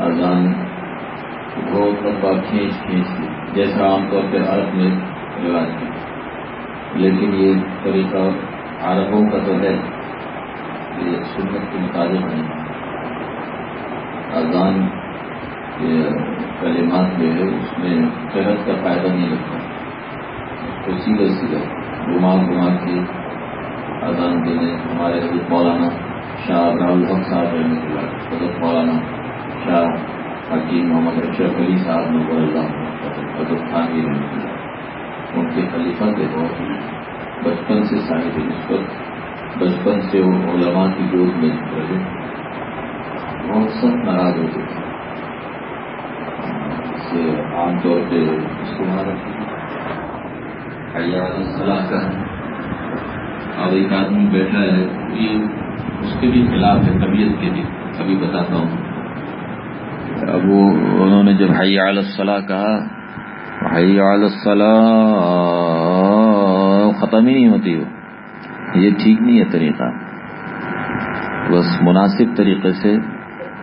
اذان بہت لمبا کھینچ کھینچ جیسا عام طور پہ عرب میں رواج ہے لیکن یہ طریقہ عربوں کا تو ہے، یہ سنت کے مطابق نہیں۔ اذان کلمات جو ہے، اس میں قرت کا فائدہ نہیں رکھتا۔ تو سیدھا سیدھا گھما گھما کے اذان دینے، ہمارے حضرت مولانا شاہ راہل حق صاحب رحمۃ اللہ، حضرت مولانا شاہ حکیم محمد اشرف علی صاحب نبر اللہ حضرت خان رحمۃ اللہ ان کے خلیفہ تھے بہت بچپن سے صاحب نسبت، بچپن سے وہ علماء کی گود میں رہے۔ بہت سخت ناراض ہوتے تھے سے عام طور پہ استعمال حیات صلاح کا اب ایک آدمی بیٹھا ہے، یہ اس کے بھی خلاف ہے، طبیعت کے بھی۔ ابھی بتاتا ہوں۔ اب وہ انہوں نے جب حیال الصلاح کہا الصلاح ختم ہی نہیں ہوتی وہ۔ یہ ٹھیک نہیں ہے طریقہ۔ بس مناسب طریقے سے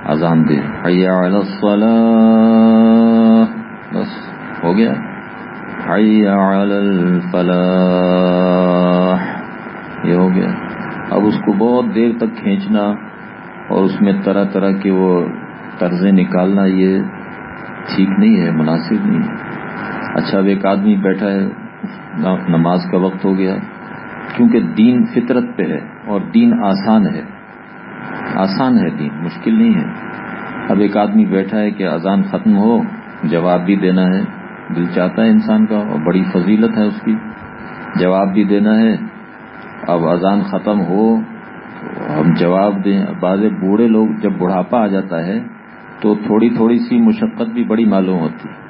اذان دے۔ حیا الصلاح، بس ہو گیا۔ حیا الفلاح، یہ ہو گیا۔ اب اس کو بہت دیر تک کھینچنا اور اس میں طرح طرح کے وہ طرزیں نکالنا یہ ٹھیک نہیں ہے، مناسب نہیں ہے۔ اچھا اب ایک آدمی بیٹھا ہے، نماز کا وقت ہو گیا۔ کیونکہ دین فطرت پہ ہے اور دین آسان ہے۔ آسان ہے دین، مشکل نہیں ہے۔ اب ایک آدمی بیٹھا ہے کہ اذان ختم ہو، جواب بھی دینا ہے۔ دل چاہتا ہے انسان کا اور بڑی فضیلت ہے اس کی۔ جواب بھی دینا ہے۔ اب اذان ختم ہو ہم جواب دیں۔ بعض بوڑھے لوگ، جب بڑھاپا آ جاتا ہے تو تھوڑی تھوڑی سی مشقت بھی بڑی معلوم ہوتی ہے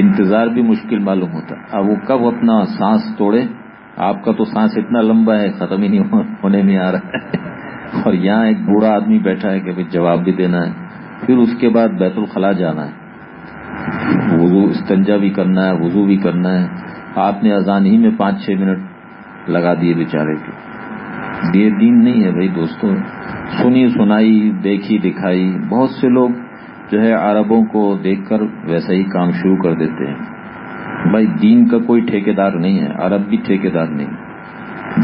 انتظار بھی مشکل معلوم ہوتا۔ اب وہ کب اپنا سانس توڑے؟ آپ کا تو سانس اتنا لمبا ہے، ختم ہی نہیں ہونے میں آ رہا ہے۔ اور یہاں ایک بوڑھا آدمی بیٹھا ہے کہ جواب بھی دینا ہے۔ پھر اس کے بعد بیت الخلا جانا ہے۔ وضو، استنجا بھی کرنا ہے، وضو بھی کرنا ہے۔ آپ نے اذان ہی میں پانچ چھ منٹ لگا دیے بیچارے کے یہ دین نہیں ہے بھائی دوستوں سنی، سنائی، دیکھی، دکھائی۔ بہت سے لوگ جو ہے عربوں کو دیکھ کر ویسا ہی کام شروع کر دیتے ہیں۔ بھائی دین کا کوئی ٹھیکیدار نہیں ہے، عرب بھی ٹھیکیدار نہیں۔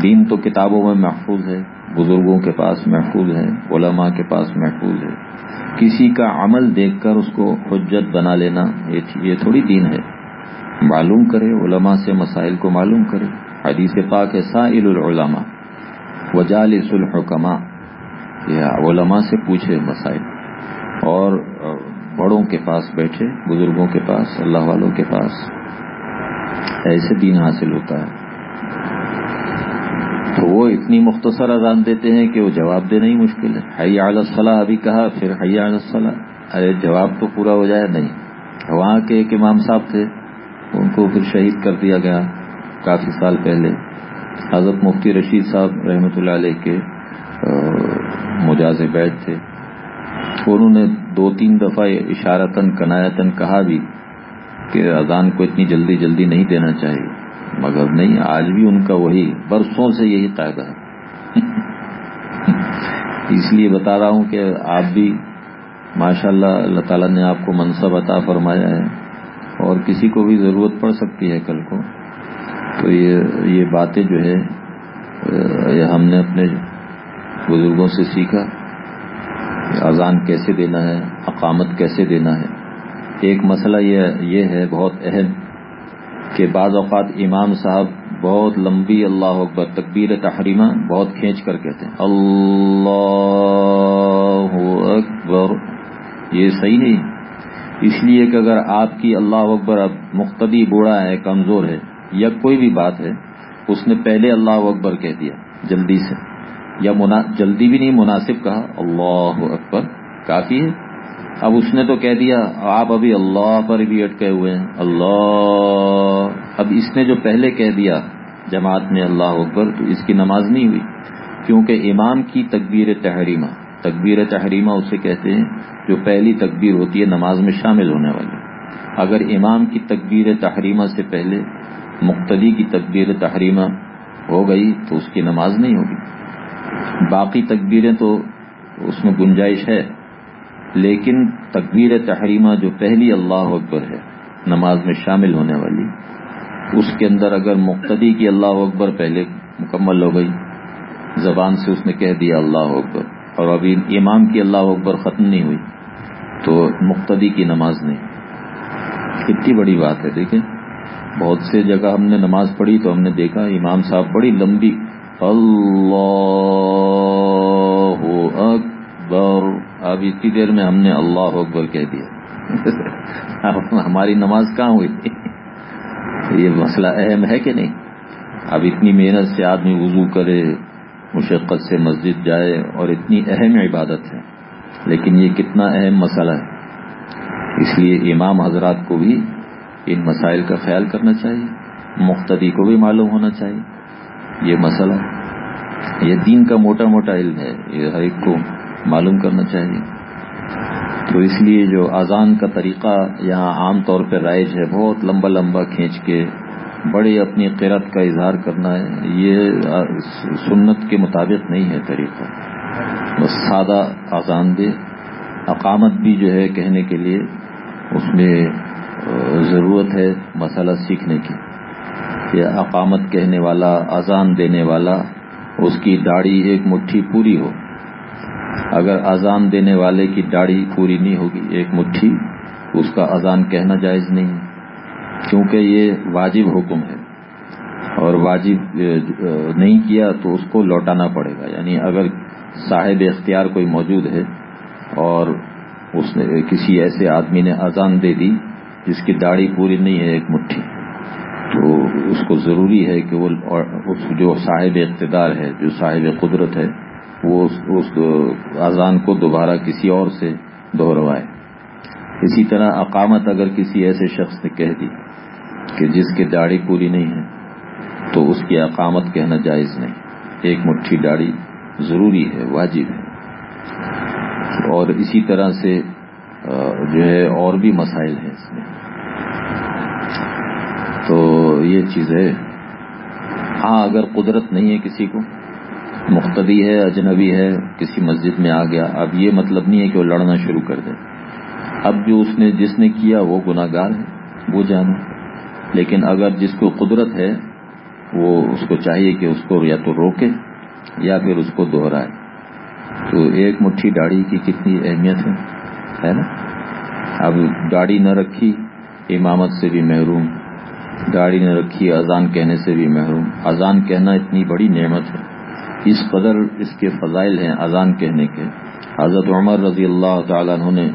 دین تو کتابوں میں محفوظ ہے، بزرگوں کے پاس محفوظ ہے، علماء کے پاس محفوظ ہے۔ کسی کا عمل دیکھ کر اس کو حجت بنا لینا، یہ تھوڑی دین ہے۔ معلوم کرے، علماء سے مسائل کو معلوم کرے۔ حدیث پاک ہے، سائل العلماء، وجالس الحکماء۔ یہ علماء سے پوچھے مسائل۔ اور بڑوں کے پاس بیٹھے، بزرگوں کے پاس، اللہ والوں کے پاس۔ ایسے دین حاصل ہوتا ہے۔ تو وہ اتنی مختصر اذان دیتے ہیں کہ وہ جواب دینا ہی مشکل ہے۔ حی علی الصلاح ابھی کہا، پھر حی علی الصلاح ارے جواب تو پورا ہو جائے؟ نہیں۔ وہاں کے ایک امام صاحب تھے، ان کو پھر شہید کر دیا گیا کافی سال پہلے۔ حضرت مفتی رشید صاحب رحمۃ اللہ علیہ کے مجاز بیٹھ تھے۔ انہوں نے دو تین دفعہ اشارتن کنایتن کہا بھی کہ اذان کو اتنی جلدی جلدی نہیں دینا چاہیے۔ مگر نہیں، آج بھی ان کا وہی برسوں سے یہی قاعدہ ہے۔ اس لیے بتا رہا ہوں کہ آپ بھی ماشاء اللہ اللہ تعالیٰ نے آپ کو منصب عطا فرمایا ہے اور کسی کو بھی ضرورت پڑ سکتی ہے کل کو۔ تو یہ یہ باتیں جو ہے، یہ ہم نے اپنے بزرگوں سے سیکھا۔ اذان کیسے دینا ہے، اقامت کیسے دینا ہے؟ ایک مسئلہ یہ ہے بہت اہم کہ بعض اوقات امام صاحب بہت لمبی اللہ اکبر تکبیر تحریمہ بہت کھینچ کر کہتے ہیں۔ اللہ اکبر۔ یہ صحیح نہیں۔ اس لیے کہ اگر آپ کی اللہ اکبر اب مقتدی بوڑھا ہے، کمزور ہے یا کوئی بھی بات ہے، اس نے پہلے اللہ اکبر کہہ دیا، جلدی سے۔ یا جلدی بھی نہیں مناسب کہا، اللہ اکبر، کافی ہے۔ اب اس نے تو کہہ دیا، آپ ابھی اللہ پر بھی اٹکے ہوئے ہیں، اللہ۔ اب اس نے جو پہلے کہہ دیا جماعت میں اللہ اکبر، تو اس کی نماز نہیں ہوئی۔ کیونکہ امام کی تکبیر تحریمہ تکبیر تحریمہ اسے کہتے ہیں، جو پہلی تکبیر ہوتی ہے، نماز میں شامل ہونے والی۔ اگر امام کی تکبیر تحریمہ سے پہلے، مقتدی کی تکبیر تحریمہ ہو گئی، تو اس کی نماز نہیں ہوگی۔ باقی تکبیریں تو اس میں گنجائش ہے، لیکن تکبیر تحریمہ جو پہلی اللہ اکبر ہے، نماز میں شامل ہونے والی، اس کے اندر اگر مقتدی کی اللہ اکبر پہلے مکمل ہو گئی، زبان سے اس نے کہہ دیا اللہ اکبر، اور ابھی امام کی اللہ اکبر ختم نہیں ہوئی، تو مقتدی کی نماز نہیں۔ کتنی بڑی بات ہے، دیکھیں، بہت سے جگہ ہم نے نماز پڑھی تو ہم نے دیکھا، امام صاحب بڑی لمبی اللہ اکبر اب اتنی دیر میں ہم نے اللہ اکبر کہہ دیا۔ ہماری نماز کہاں ہوئی؟ یہ مسئلہ اہم ہے کہ نہیں؟ اب اتنی محنت سے آدمی وضو کرے، مشقت سے مسجد جائے، اور اتنی اہم عبادت ہے۔ لیکن یہ کتنا اہم مسئلہ ہے۔ اس لیے امام حضرات کو بھی ان مسائل کا خیال کرنا چاہیے مختدی کو بھی معلوم ہونا چاہیے۔ یہ مسئلہ یہ دین کا موٹا موٹا علم ہے، یہ ہر ایک کو معلوم کرنا چاہیے۔ تو اس لیے جو اذان کا طریقہ یہاں عام طور پہ رائج ہے، بہت لمبا لمبا کھینچ کے بڑی اپنی قرت کا اظہار کرنا ہے۔ یہ سنت کے مطابق نہیں ہے طریقہ۔ بس سادہ اذان دے۔ اقامت بھی جو ہے کہنے کے لیے اس میں ضرورت ہے مسئلہ سیکھنے کی۔ کہ اقامت کہنے والا، اذان دینے والا، اس کی داڑھی ایک مٹھی پوری ہو۔ اگر اذان دینے والے کی داڑھی پوری نہیں ہوگی، ایک مٹھی، اس کا اذان کہنا جائز نہیں۔ کیونکہ یہ واجب حکم ہے۔ اور واجب نہیں کیا تو اس کو لوٹانا پڑے گا۔ یعنی اگر صاحب اختیار کوئی موجود ہے اور اس نے کسی ایسے آدمی نے اذان دے دی جس کی داڑھی پوری نہیں ہے، ایک مٹھی۔ تو اس کو ضروری ہے کہ وہ اس جو صاحب اقتدار ہے، جو صاحب قدرت ہے، وہ اس اذان کو دوبارہ کسی اور سے دہروائے۔ اسی طرح اقامت اگر کسی ایسے شخص نے کہہ دی کہ جس کی داڑھی پوری نہیں ہے، تو اس کی اقامت کہنا جائز نہیں۔ ایک مٹھی داڑھی ضروری ہے، واجب ہے۔ اور اسی طرح سے جو ہے اور بھی مسائل ہیں اس میں۔ تو یہ چیز ہے۔ ہاں اگر قدرت نہیں ہے کسی کو، مقتدی ہے، اجنبی ہے، کسی مسجد میں آ گیا، اب یہ مطلب نہیں ہے کہ وہ لڑنا شروع کر دے۔ اب جو اس نے، جس نے کیا، وہ گناگار ہے، وہ جانا لیکن اگر جس کو قدرت ہے، وہ اس کو چاہیے کہ اس کو یا تو روکے یا پھر اس کو دوہرائے تو ایک مٹھی داڑھی کی کتنی اہمیت ہے نا؟ اب گاڑی نہ رکھی، امامت سے بھی محروم۔ گاڑی نہ رکھی، اذان کہنے سے بھی محروم۔ اذان کہنا اتنی بڑی نعمت ہے۔ اس قدر اس کے فضائل ہیں اذان کہنے کے۔ حضرت عمر رضی اللہ تعالیٰ عنہ نے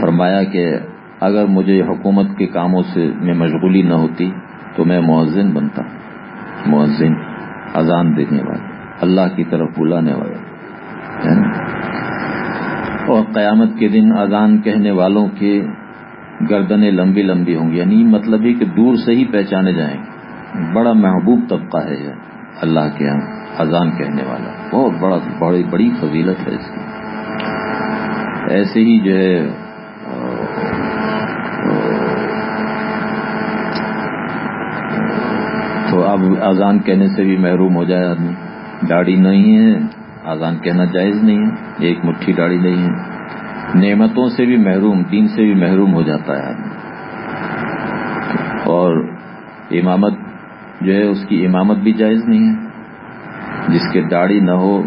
فرمایا کہ اگر مجھے حکومت کے کاموں سے میں مشغولی نہ ہوتی تو میں مؤذن بنتا، مؤذن، اذان دینے والا، اللہ کی طرف بلانے والا اور قیامت کے دن اذان کہنے والوں کے گردنیں لمبی لمبی ہوں گی یعنی مطلب ہے کہ دور سے ہی پہچانے جائیں۔ گے بڑا محبوب طبقہ ہے یہ، اللہ کے یہاں اذان کہنے والا۔ بہت بڑا، بڑی بڑی فضیلت ہے اس کی۔ ایسے ہی جو ہے، تو اب اذان کہنے سے بھی محروم ہو جائے آدمی۔ داڑھی نہیں ہے، اذان کہنا جائز نہیں ہے۔ ایک مٹھی داڑھی نہیں ہے۔ نعمتوں سے بھی محروم، دین سے بھی محروم ہو جاتا ہے آدمی۔ اور امامت جو ہے، اس کی امامت بھی جائز نہیں ہے۔ جس کے داڑھی نہ ہو،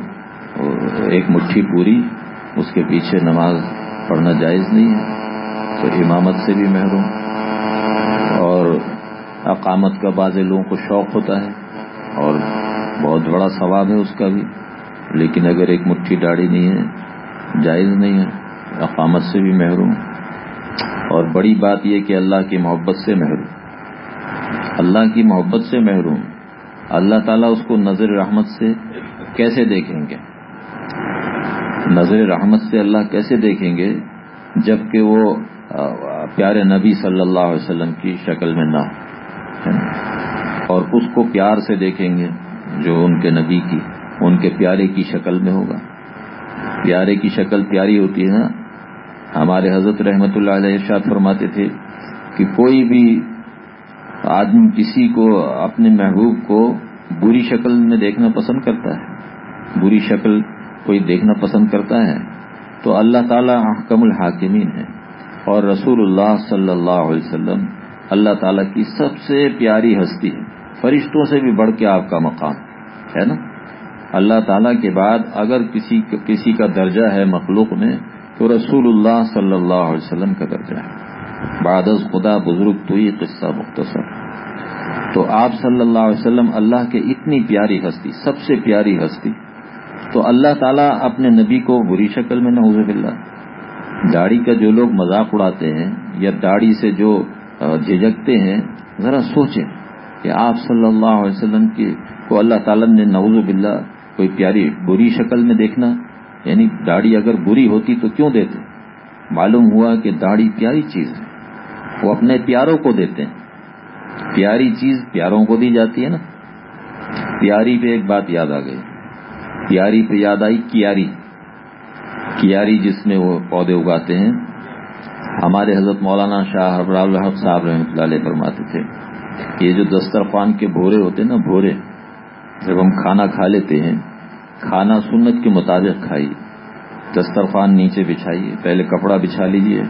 ایک مٹھی پوری، اس کے پیچھے نماز پڑھنا جائز نہیں ہے۔ تو امامت سے بھی محروم۔ اور اقامت کا بعض لوگوں کو شوق ہوتا ہے، اور بہت بڑا ثواب ہے اس کا بھی۔ لیکن اگر ایک مٹھی داڑھی نہیں ہے، جائز نہیں ہے۔ اقامت سے بھی محروم اور بڑی بات یہ کہ اللہ کی محبت سے محروم۔ اللہ کی محبت سے محروم۔ اللہ تعالیٰ اس کو نظر رحمت سے کیسے دیکھیں گے؟ نظر رحمت سے اللہ کیسے دیکھیں گے جبکہ وہ پیارے نبی صلی اللہ علیہ وسلم کی شکل میں نہ ہو اور اس کو پیار سے دیکھیں گے جو ان کے نبی کی، ان کے پیارے کی شکل میں ہوگا۔ پیارے کی شکل پیاری ہوتی ہے نا ہمارے حضرت رحمت اللہ علیہ ارشاد فرماتے تھے کہ کوئی بھی آدمی کسی کو اپنے محبوب کو بری شکل میں دیکھنا پسند کرتا ہے، بری شکل کوئی دیکھنا پسند کرتا ہے، تو اللہ تعالیٰ حکم الحاکمین ہے اور رسول اللہ صلی اللہ علیہ وسلم اللہ تعالیٰ کی سب سے پیاری ہستی ہے۔ فرشتوں سے بھی بڑھ کے آپ کا مقام، ہے نا؟ اللہ تعالیٰ کے بعد اگر کسی کسی کا درجہ ہے مخلوق میں تو رسول اللہ صلی اللہ علیہ وسلم کا درجہ ہے۔ بعد از خدا بزرگ تو یہ قصہ مختصر۔ تو آپ صلی اللہ علیہ وسلم اللہ کے اتنی پیاری ہستی، سب سے پیاری ہستی، تو اللہ تعالیٰ اپنے نبی کو بری شکل میں نعوذ باللہ، داڑھی کا جو لوگ مذاق اڑاتے ہیں یا داڑھی سے جو جھجکتے ہیں، ذرا سوچیں کہ آپ صلی اللہ علیہ وسلم کی، کو اللہ تعالیٰ نے نعوذ باللہ کوئی پیاری بری شکل میں دیکھنا یعنی داڑھی اگر بری ہوتی تو کیوں دیتے؟ معلوم ہوا کہ داڑھی پیاری چیز ہے۔ وہ اپنے پیاروں کو دیتے ہیں۔ پیاری چیز پیاروں کو دی جاتی ہے نا۔ پیاری پہ ایک بات یاد آ گئی۔ پیاری پہ یاد آئی کیاری۔ کیاری جس میں وہ پودے اگاتے ہیں۔ ہمارے حضرت مولانا شاہ الحق صاحب رحمۃ اللہ علیہ فرماتے تھے یہ جو دسترخوان کے بھورے ہوتے ہیں نا، بھورے، جب ہم کھانا کھا لیتے ہیں کھانا سنت کے مطابق کھائیے دسترخوان نیچے بچھائیے پہلے کپڑا بچھا لیجیے،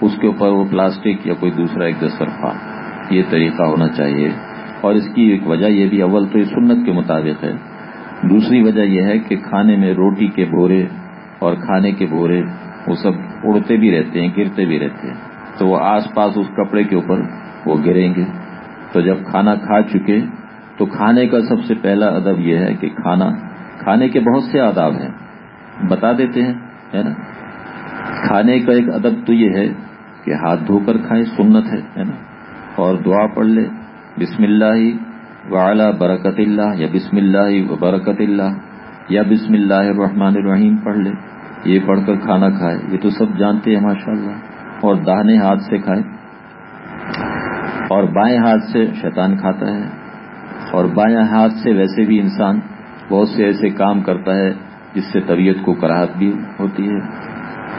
اس کے اوپر وہ پلاسٹک یا کوئی دوسرا ایک دسترخوان۔ یہ طریقہ ہونا چاہیے۔ اور اس کی ایک وجہ یہ بھی اول تو یہ سنت کے مطابق ہے۔ دوسری وجہ یہ ہے کہ کھانے میں روٹی کے بھورے اور کھانے کے بھورے وہ سب اڑتے بھی رہتے ہیں، گرتے بھی رہتے ہیں۔ تو وہ آس پاس اس کپڑے کے اوپر وہ گریں گے۔ تو جب کھانا کھا چکے، تو کھانے کا سب سے پہلا ادب یہ ہے کہ کھانا کھانے کے بہت سے آداب ہیں۔ بتا دیتے ہیں، ہے نا؟ کھانے کا ایک ادب تو یہ ہے کہ ہاتھ دھو کر کھائیں سنت ہے نا؟ اور دعا پڑھ لے، بسم اللہ وعلا برکت اللہ، یا بسم اللہ و برکت اللہ، یا بسم اللہ الرحمن الرحیم پڑھ لے۔ یہ پڑھ کر کھانا کھائے، یہ تو سب جانتے ہیں ماشاء اللہ اور داہنے ہاتھ سے کھائے۔ اور بائیں ہاتھ سے شیطان کھاتا ہے۔ اور بائیں ہاتھ سے ویسے بھی انسان بہت سے ایسے کام کرتا ہے جس سے طبیعت کو کراہت بھی ہوتی ہے۔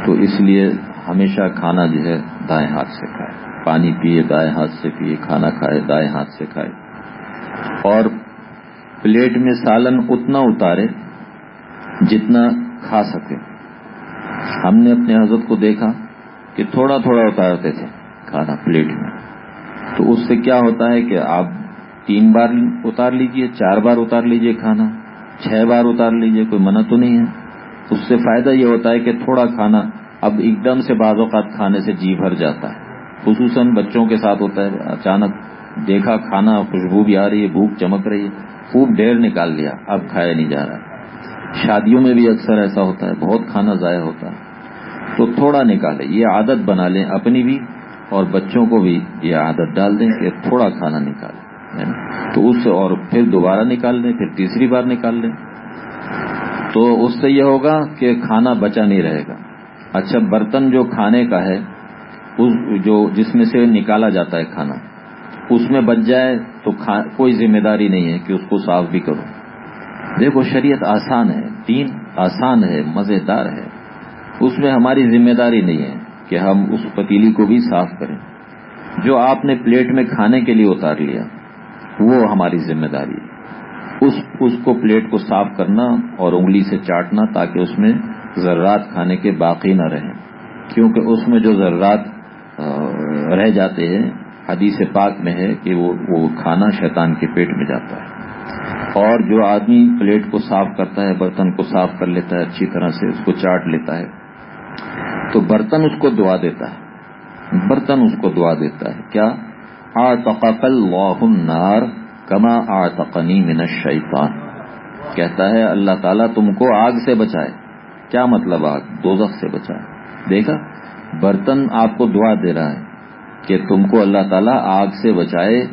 تو اس لیے ہمیشہ کھانا جو ہے دائیں ہاتھ سے کھائے۔ پانی پیے دائیں ہاتھ سے پیے کھانا کھائے دائیں ہاتھ سے کھائے۔ اور پلیٹ میں سالن اتنا اتارے جتنا کھا سکے۔ ہم نے اپنے حضرت کو دیکھا کہ تھوڑا تھوڑا اتارتے تھے کھانا پلیٹ میں۔ تو اس سے کیا ہوتا ہے کہ آپ تین بار اتار لیجیے، چار بار اتار لیجیے کھانا۔ چھ بار اتار لیجیے، کوئی منع تو نہیں ہے۔ اس سے فائدہ یہ ہوتا ہے کہ تھوڑا کھانا اب ایک دم سے بعض اوقات کھانے سے جی بھر جاتا ہے۔ خصوصاً بچوں کے ساتھ ہوتا ہے، اچانک دیکھا کھانا، خوشبو بھی آ رہی ہے، بھوک چمک رہی ہے، خوب ڈھیر نکال لیا، اب کھایا نہیں جا رہا۔ شادیوں میں بھی اکثر ایسا ہوتا ہے، بہت کھانا ضائع ہوتا ہے۔ تو تھوڑا نکالے یہ عادت بنا لیں اپنی بھی اور بچوں کو بھی یہ عادت ڈال دیں کہ تھوڑا کھانا نکالیں۔ تو اس سے اور پھر دوبارہ نکال لیں، پھر تیسری بار نکال لیں۔ تو اس سے یہ ہوگا کہ کھانا بچا نہیں رہے گا۔ اچھا برتن جو کھانے کا ہے، اس جو جس میں سے نکالا جاتا ہے کھانا، اس میں بچ جائے تو کوئی ذمہ داری نہیں ہے کہ اس کو صاف بھی کرو۔ دیکھو، شریعت آسان ہے، دین آسان ہے، مزیدار ہے۔ اس میں ہماری ذمہ داری نہیں ہے کہ ہم اس پتیلی کو بھی صاف کریں۔ جو آپ نے پلیٹ میں کھانے کے لیے اتار لیا وہ ہماری ذمہ داری ہے۔ اس اس کو پلیٹ کو صاف کرنا اور انگلی سے چاٹنا تاکہ اس میں ذرات کھانے کے باقی نہ رہیں۔ کیونکہ اس میں جو ذرات رہ جاتے ہیں، حدیث پاک میں ہے کہ وہ وہ کھانا شیطان کے پیٹ میں جاتا ہے۔ اور جو آدمی پلیٹ کو صاف کرتا ہے، برتن کو صاف کر لیتا ہے، اچھی طرح سے اس کو چاٹ لیتا ہے، تو برتن اس کو دعا دیتا ہے۔ برتن اس کو دعا دیتا ہے۔ کیا؟ آتقل النار کما آتقنی من الشیطان کہتا ہے اللہ تعالیٰ، تم کو آگ سے بچائے۔ کیا مطلب آگ؟ دوزخ سے بچائے۔ دیکھا، برتن آپ کو دعا دے رہا ہے کہ تم کو اللہ تعالیٰ آگ سے بچائے۔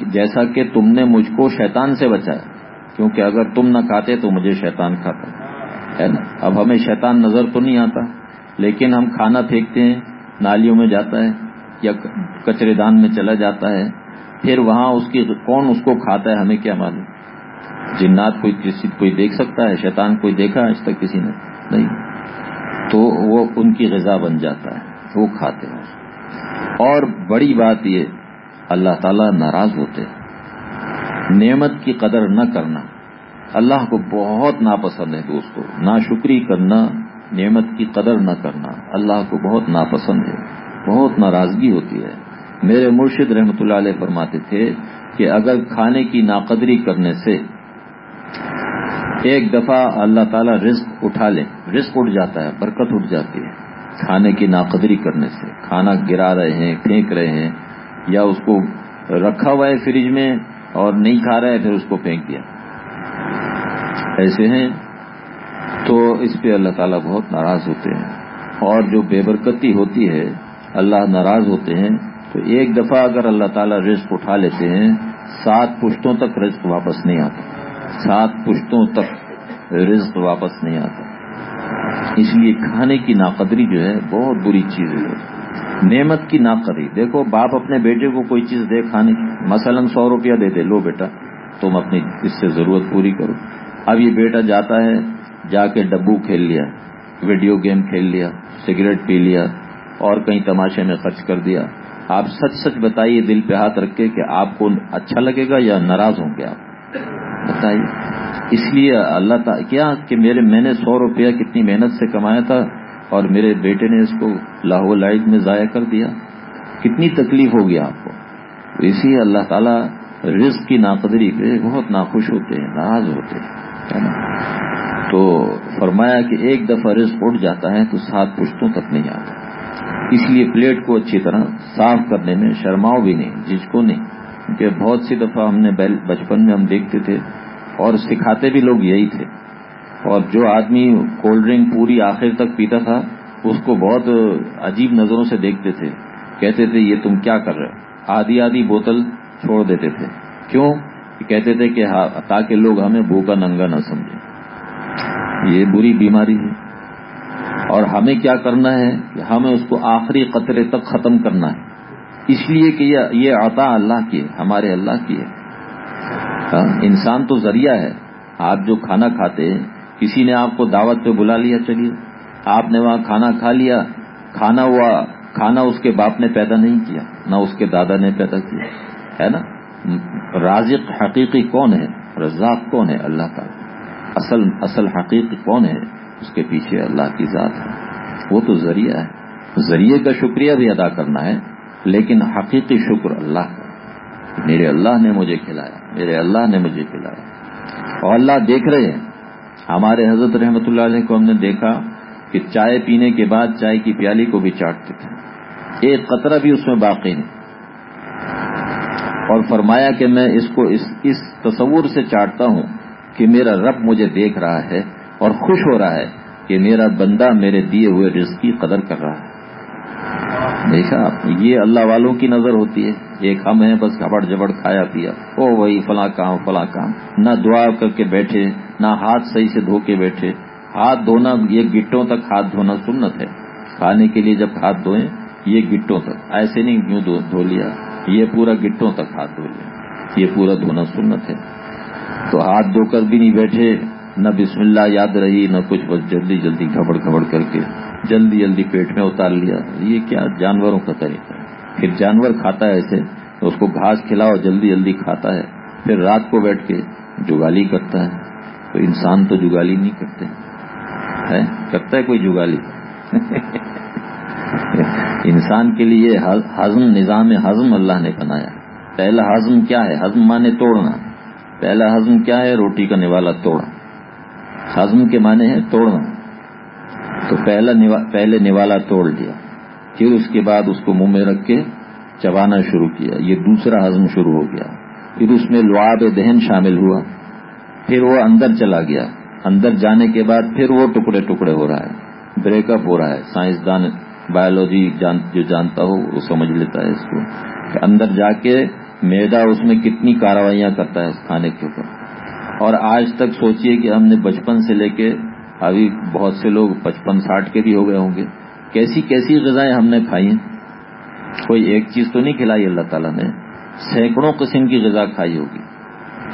جیسا کہ تم نے مجھ کو شیطان سے بچایا۔ کیونکہ اگر تم نہ کھاتے تو مجھے شیطان کھاتا۔ ہے نا؟ اب ہمیں شیطان نظر تو نہیں آتا، لیکن ہم کھانا پھینکتے ہیں، نالیوں میں جاتا ہے۔ یا کچرے دان میں چلا جاتا ہے، پھر وہاں اس کی کون اس کو کھاتا ہے، ہمیں کیا معلوم؟ جنات کوئی کسی کوئی دیکھ سکتا ہے، شیطان کوئی دیکھا آج تک کسی نے؟ نہیں۔ تو وہ ان کی غذا بن جاتا ہے، وہ کھاتے ہیں۔ اور بڑی بات یہ، اللہ تعالیٰ ناراض ہوتے نعمت کی قدر نہ کرنا۔ اللہ کو بہت ناپسند ہے دوستو نا شکری کرنا، نعمت کی قدر نہ کرنا۔ اللہ کو بہت ناپسند ہے۔ بہت ناراضگی ہوتی ہے۔ میرے مرشد رحمت اللہ علیہ فرماتے تھے کہ اگر کھانے کی ناقدری کرنے سے ایک دفعہ اللہ تعالیٰ رزق اٹھا لے، رزق اٹھ جاتا ہے، برکت اٹھ جاتی ہے۔ کھانے کی ناقدری کرنے سے، کھانا گرا رہے ہیں، پھینک رہے ہیں، یا اس کو رکھا ہوا ہے فریج میں اور نہیں کھا رہا ہے، پھر اس کو پھینک دیا۔ ایسے ہیں۔ تو اس پہ اللہ تعالیٰ بہت ناراض ہوتے ہیں۔ اور جو بے برکتی ہوتی ہے اللہ ناراض ہوتے ہیں، تو ایک دفعہ اگر اللہ تعالیٰ رزق اٹھا لیتے ہیں، سات پشتوں تک رزق واپس نہیں آتا۔ سات پشتوں تک رزق واپس نہیں آتا۔ اس لیے کھانے کی ناقدری جو ہے، بہت بری چیز ہے۔ نعمت کی ناقدری۔ دیکھو، باپ اپنے بیٹے کو کوئی چیز دے کھانے کی، مثلا سو روپیہ دے دے، لو بیٹا، تم اپنی اس سے ضرورت پوری کرو۔ اب یہ بیٹا جاتا ہے، جا کے ڈبو کھیل لیا، ویڈیو گیم کھیل لیا، سگریٹ پی لیا اور کہیں تماشے میں خرچ کر دیا۔ آپ سچ سچ بتائیے، دل پہ ہاتھ رکھ کے کہ آپ کو اچھا لگے گا یا ناراض ہوں گے آپ؟ بتائیے۔ اس لیے اللہ تعالیٰ کیا کہ میرے، میں نے سو روپیہ کتنی محنت سے کمایا تھا اور میرے بیٹے نے اس کو لاہو لائٹ میں ضائع کر دیا؟ کتنی تکلیف ہوگی آپ کو؟ اسی اللہ تعالیٰ رزق کی ناقدری پہ بہت ناخوش ہوتے ہیں، ناراض ہوتے ہیں تو فرمایا کہ ایک دفعہ رزق اٹھ جاتا ہے تو سات پشتوں تک نہیں آتا۔ اس لیے پلیٹ کو اچھی طرح صاف کرنے میں شرماؤ بھی نہیں جس کو نہیں۔ کیونکہ بہت سی دفعہ ہم نے بچپن میں ہم دیکھتے تھے اور سکھاتے بھی لوگ یہی تھے۔ اور جو آدمی کولڈ ڈرنک پوری آخر تک پیتا تھا، اس کو بہت عجیب نظروں سے دیکھتے تھے۔ کہتے تھے، یہ تم کیا کر رہے آدھی آدھی بوتل چھوڑ دیتے تھے۔ کیوں؟ کہتے تھے کہ ہاں تاکہ لوگ ہمیں بھوکا ننگا نہ سمجھیں۔ یہ بری بیماری ہے۔ اور ہمیں کیا کرنا ہے کہ ہمیں اس کو آخری قطرے تک ختم کرنا ہے۔ اس لیے کہ یہ عطا اللہ کی ہے، ہمارے اللہ کی ہے۔ ہاں، انسان تو ذریعہ ہے۔ آپ جو کھانا کھاتے ہیں، کسی نے آپ کو دعوت پہ بلا لیا، چلیے۔ آپ نے وہاں کھانا کھا لیا، کھانا ہوا، کھانا اس کے باپ نے پیدا نہیں کیا، نہ اس کے دادا نے پیدا کیا۔ ہے نا؟ رازق حقیقی کون ہے؟ رزاق کون ہے؟ اللہ کا۔ اصل اصل حقیقی کون ہے؟ اس کے پیچھے اللہ کی ذات ہے۔ وہ تو ذریعہ ہے۔ ذریعے کا شکریہ بھی ادا کرنا ہے، لیکن حقیقی شکر اللہ کا۔ میرے اللہ نے مجھے کھلایا، میرے اللہ نے مجھے کھلایا۔ اور اللہ دیکھ رہے ہیں۔ ہمارے حضرت رحمت اللہ علیہ کو ہم نے دیکھا کہ چائے پینے کے بعد چائے کی پیالی کو بھی چاٹتے تھے۔ ایک قطرہ بھی اس میں باقی نہیں۔ اور فرمایا کہ میں اس کو اس اس تصور سے چاٹتا ہوں کہ میرا رب مجھے دیکھ رہا ہے۔ اور خوش ہو رہا ہے کہ میرا بندہ میرے دیے ہوئے رزق کی قدر کر رہا ہے۔ دیکھا، یہ اللہ والوں کی نظر ہوتی ہے۔ ایک ہم ہیں، بس گھبڑ جبڑ کھایا پیا۔ او وہی فلاں کام فلاں کام۔ نہ دعا کر کے بیٹھے، نہ ہاتھ صحیح سے دھو کے بیٹھے۔ ہاتھ دھونا یہ گٹوں تک ہاتھ دھونا سنت ہے۔ کھانے کے لیے جب ہاتھ دھوئیں، یہ گٹوں تک۔ ایسے نہیں یوں دھو لیا۔ یہ پورا گٹوں تک ہاتھ دھو لیا۔ یہ پورا دھونا سنت ہے۔ تو ہاتھ دھو کر بھی نہیں بیٹھے۔ نہ بسم اللہ یاد رہی، نہ کچھ، بس جلدی جلدی گھبڑ گھبڑ کر کے جلدی جلدی پیٹ میں اتار لیا۔ یہ کیا جانوروں کا طریقہ ہے؟ پھر جانور کھاتا ہے ایسے تو اس کو گھاس کھلاؤ، جلدی جلدی کھاتا ہے۔ پھر رات کو بیٹھ کے جگالی کرتا ہے۔ تو انسان تو جگالی نہیں کرتے۔ کرتا ہے کوئی جگالی؟ انسان کے لیے ہضم نظام ہضم اللہ نے بنایا۔ پہلا ہضم کیا ہے؟ ہضم مانے توڑنا۔ پہلا ہضم کیا ہے؟ روٹی کا نوالا توڑا ہضم کے معنی ہے توڑنا۔ تو پہلا پہلے نوالا توڑ لیا پھر اس کے بعد اس کو منہ میں رکھ کے چبانا شروع کیا۔ یہ دوسرا ہضم شروع ہو گیا۔ پھر اس میں لعاب دہن شامل ہوا۔ پھر وہ اندر چلا گیا۔ اندر جانے کے بعد پھر وہ ٹکڑے ٹکڑے ہو رہا ہے۔ بریک اپ ہو رہا ہے۔ سائنسدان بایولوجی جان، جو جانتا ہو وہ سمجھ لیتا ہے اس کو۔ کہ اندر جا کے میدا اس میں کتنی کاروائیاں کرتا ہے اس کھانے کے اوپر۔ اور آج تک سوچئے کہ ہم نے بچپن سے لے کے ابھی بہت سے لوگ پچپن ساٹھ کے بھی ہو گئے ہوں گے، کیسی کیسی غذائیں ہم نے کھائی ہیں؟ کوئی ایک چیز تو نہیں کھلائی اللہ تعالیٰ نے، سینکڑوں قسم کی غذا کھائی ہوگی۔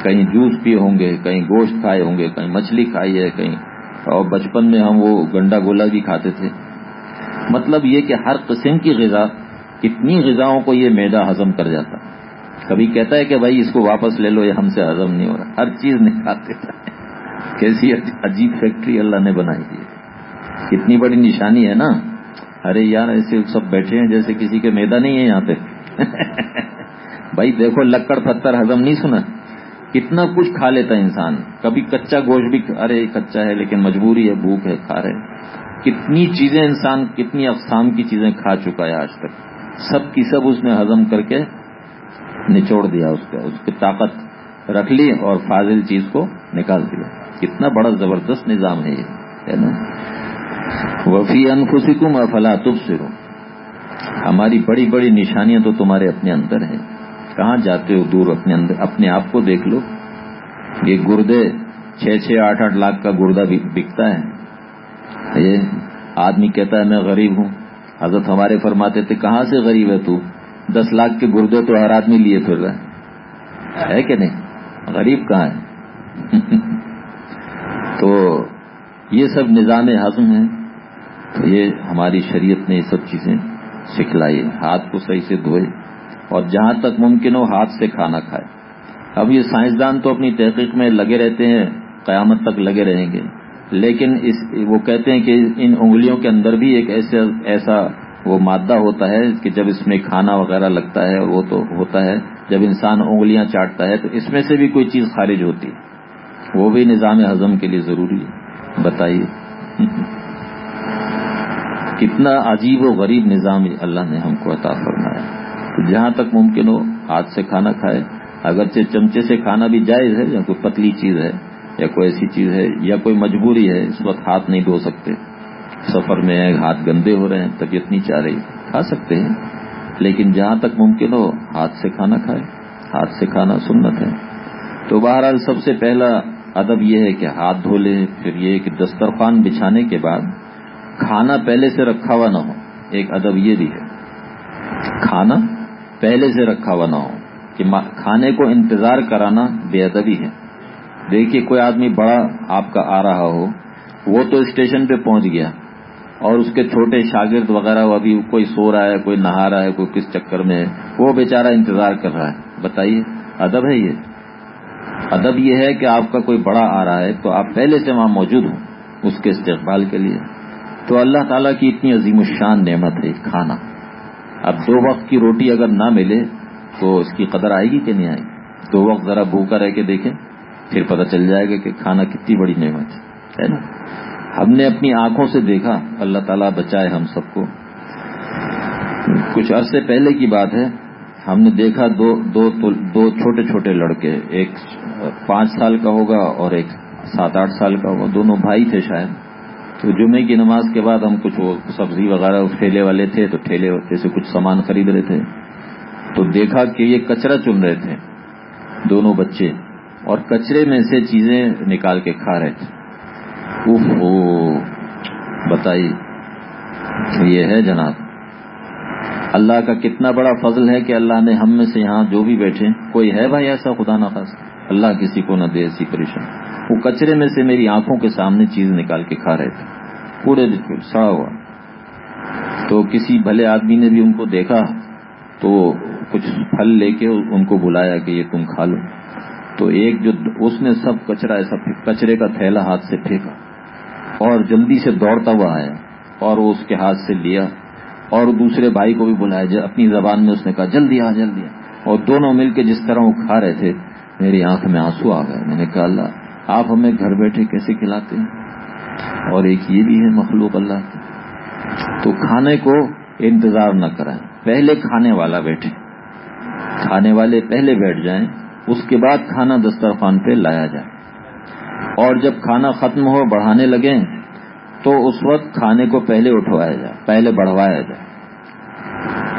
کہیں جوس پیے ہوں گے، کہیں گوشت کھائے ہوں گے، کہیں مچھلی کھائی ہے، کہیں۔ اور بچپن میں ہم وہ گنڈا گولا بھی کھاتے تھے۔ مطلب یہ کہ ہر قسم کی غذا، کتنی غذاؤں کو یہ میدا ہضم کر جاتا۔ کبھی کہتا ہے کہ بھائی اس کو واپس لے لو، یہ ہم سے ہضم نہیں ہو رہا۔ ہر چیز نکالتے کیسی عجیب فیکٹری اللہ نے بنائی دی کتنی بڑی نشانی ہے نا۔ ارے یار، ایسے سب بیٹھے ہیں جیسے کسی کے میدا نہیں ہے یہاں پہ بھائی دیکھو، لکڑ پتھر ہزم نہیں سنا۔ کتنا کچھ کھا لیتا ہے انسان۔ کبھی کچا گوشت بھی ارے کچا ہے لیکن مجبوری ہے، بھوک ہے، کھا رہے کتنی چیزیں انسان، کتنی اقسام کی چیزیں کھا چکا ہے آج تک۔ سب کی سب اس نے ہزم کر کے نچوڑ دیا اس کا اس کی طاقت رکھ لی اور فاضل چیز کو نکال دیا۔ کتنا بڑا زبردست نظام ہے یہ، ہے نا؟ وفی انفسکم افلا تب ہماری بڑی بڑی نشانیاں تو تمہارے اپنے اندر ہیں۔ کہاں جاتے ہو؟ دور اپنے اندر، اپنے آپ کو دیکھ لو۔ یہ گردے چھ چھ آٹھ آٹھ لاکھ کا گردہ بکتا ہے۔ یہ آدمی کہتا ہے، میں غریب ہوں۔ حضرت ہمارے فرماتے تھے، کہاں سے غریب ہے تو؟ دس لاکھ کے گردے تو ہر آدمی لیے پھر رہا ہے کہ نہیں؟ غریب کہاں ہے تو یہ سب نظام ہضم ہے تو یہ ہماری شریعت نے یہ سب چیزیں سکھلائی، ہاتھ کو صحیح سے دھوئے اور جہاں تک ممکن ہو ہاتھ سے کھانا کھائے۔ اب یہ سائنسدان تو اپنی تحقیق میں لگے رہتے ہیں، قیامت تک لگے رہیں گے۔ لیکن اس، وہ کہتے ہیں کہ ان انگلیوں کے اندر بھی ایک ایسا ایسا وہ مادہ ہوتا ہے کہ جب اس میں کھانا وغیرہ لگتا ہے، وہ تو ہوتا ہے۔ جب انسان انگلیاں چاٹتا ہے تو اس میں سے بھی کوئی چیز خارج ہوتی۔ ہے وہ بھی نظام ہضم کے لیے ضروری ہے۔ بتائیے۔ کتنا عجیب و غریب نظام اللہ نے ہم کو عطا فرمایا۔ تو جہاں تک ممکن ہو، ہاتھ سے کھانا کھائے۔ اگرچہ چمچے سے کھانا بھی جائز ہے یا کوئی پتلی چیز ہے یا کوئی ایسی چیز ہے یا کوئی مجبوری ہے، اس وقت ہاتھ نہیں دھو سکتے۔ سفر میں ہاتھ گندے ہو رہے ہیں، طبیعت نہیں چاہ رہی۔ کھا سکتے ہیں، لیکن جہاں تک ممکن ہو، ہاتھ سے کھانا کھائے ہاتھ سے کھانا سنت ہے۔ تو بہرحال سب سے پہلا ادب یہ ہے کہ ہاتھ دھو لے پھر یہ کہ دسترخوان بچھانے کے بعد کھانا پہلے سے رکھا ہوا نہ ہو۔ ایک ادب یہ بھی ہے۔ کھانا پہلے سے رکھا ہوا نہ ہو کہ کھانے کو انتظار کرانا بے ادبی ہے۔ دیکھیے، کوئی آدمی بڑا آپ کا آ رہا ہو، وہ تو اسٹیشن پہ پہنچ گیا۔ اور اس کے چھوٹے شاگرد وغیرہ وہ ابھی کوئی سو رہا ہے، کوئی نہا رہا ہے، کوئی کس چکر میں ہے، وہ بیچارہ انتظار کر رہا ہے۔ بتائیے، ادب ہے یہ؟ ادب یہ ہے کہ آپ کا کوئی بڑا آ رہا ہے تو آپ پہلے سے وہاں موجود ہوں، اس کے استقبال کے لیے۔ تو اللہ تعالیٰ کی اتنی عظیم الشان نعمت ہے، کھانا۔ اب دو وقت کی روٹی اگر نہ ملے تو اس کی قدر آئے گی کہ نہیں آئے گی؟ دو وقت ذرا بھوکا رہ کے دیکھیں، پھر پتہ چل جائے گا کہ کھانا کتنی بڑی نعمت ہے نا؟ ہم نے اپنی آنکھوں سے دیکھا، اللہ تعالیٰ بچائے ہم سب کو۔ کچھ عرصے پہلے کی بات ہے، ہم نے دیکھا دو دو دو چھوٹے چھوٹے لڑکے، ایک پانچ سال کا ہوگا اور ایک سات آٹھ سال کا ہوگا، دونوں بھائی تھے شاید۔ تو جمعے کی نماز کے بعد ہم کچھ وہ سبزی وغیرہ ٹھیلے والے تھے، تو ٹھیلے سے کچھ سامان خرید رہے تھے۔ تو دیکھا کہ یہ کچرا چن رہے تھے، دونوں بچے، اور کچرے میں سے چیزیں نکال کے کھا رہے تھے۔ اوف او بتائیے یہ ہے جناب۔ اللہ کا کتنا بڑا فضل ہے کہ اللہ نے ہم میں سے یہاں جو بھی بیٹھے، کوئی ہے بھائی ایسا خدا نہ خاص اللہ کسی کو نہ دے ایسی پریشان وہ کچرے میں سے میری آنکھوں کے سامنے چیز نکال کے کھا رہے تھے۔ پورے سڑا ہوا۔ تو کسی بھلے آدمی نے بھی ان کو دیکھا، تو کچھ پھل لے کے ان کو بلایا کہ یہ تم کھا لو۔ تو ایک جو اس نے سب کچرا، ایسا کچرے کا تھیلا ہاتھ سے پھینکا۔ اور جلدی سے دوڑتا ہوا آیا اور وہ اس کے ہاتھ سے لیا اور دوسرے بھائی کو بھی بلایا اپنی زبان میں اس نے کہا، جلدی آ جلدی آ۔ اور دونوں مل کے جس طرح وہ کھا رہے تھے، میری آنکھ میں آنسو آ گئے۔ میں نے کہا، اللہ، آپ ہمیں گھر بیٹھے کیسے کھلاتے ہیں؟ اور ایک یہ بھی ہے، مخلوق اللہ کی۔ تو کھانے کو انتظار نہ کریں۔ پہلے کھانے والا بیٹھے۔ کھانے والے پہلے بیٹھ جائیں، اس کے بعد کھانا دسترخوان پہ لایا جائے۔ اور جب کھانا ختم ہو بڑھانے لگیں تو اس وقت کھانے کو پہلے اٹھوایا جائے، پہلے بڑھوایا جائے۔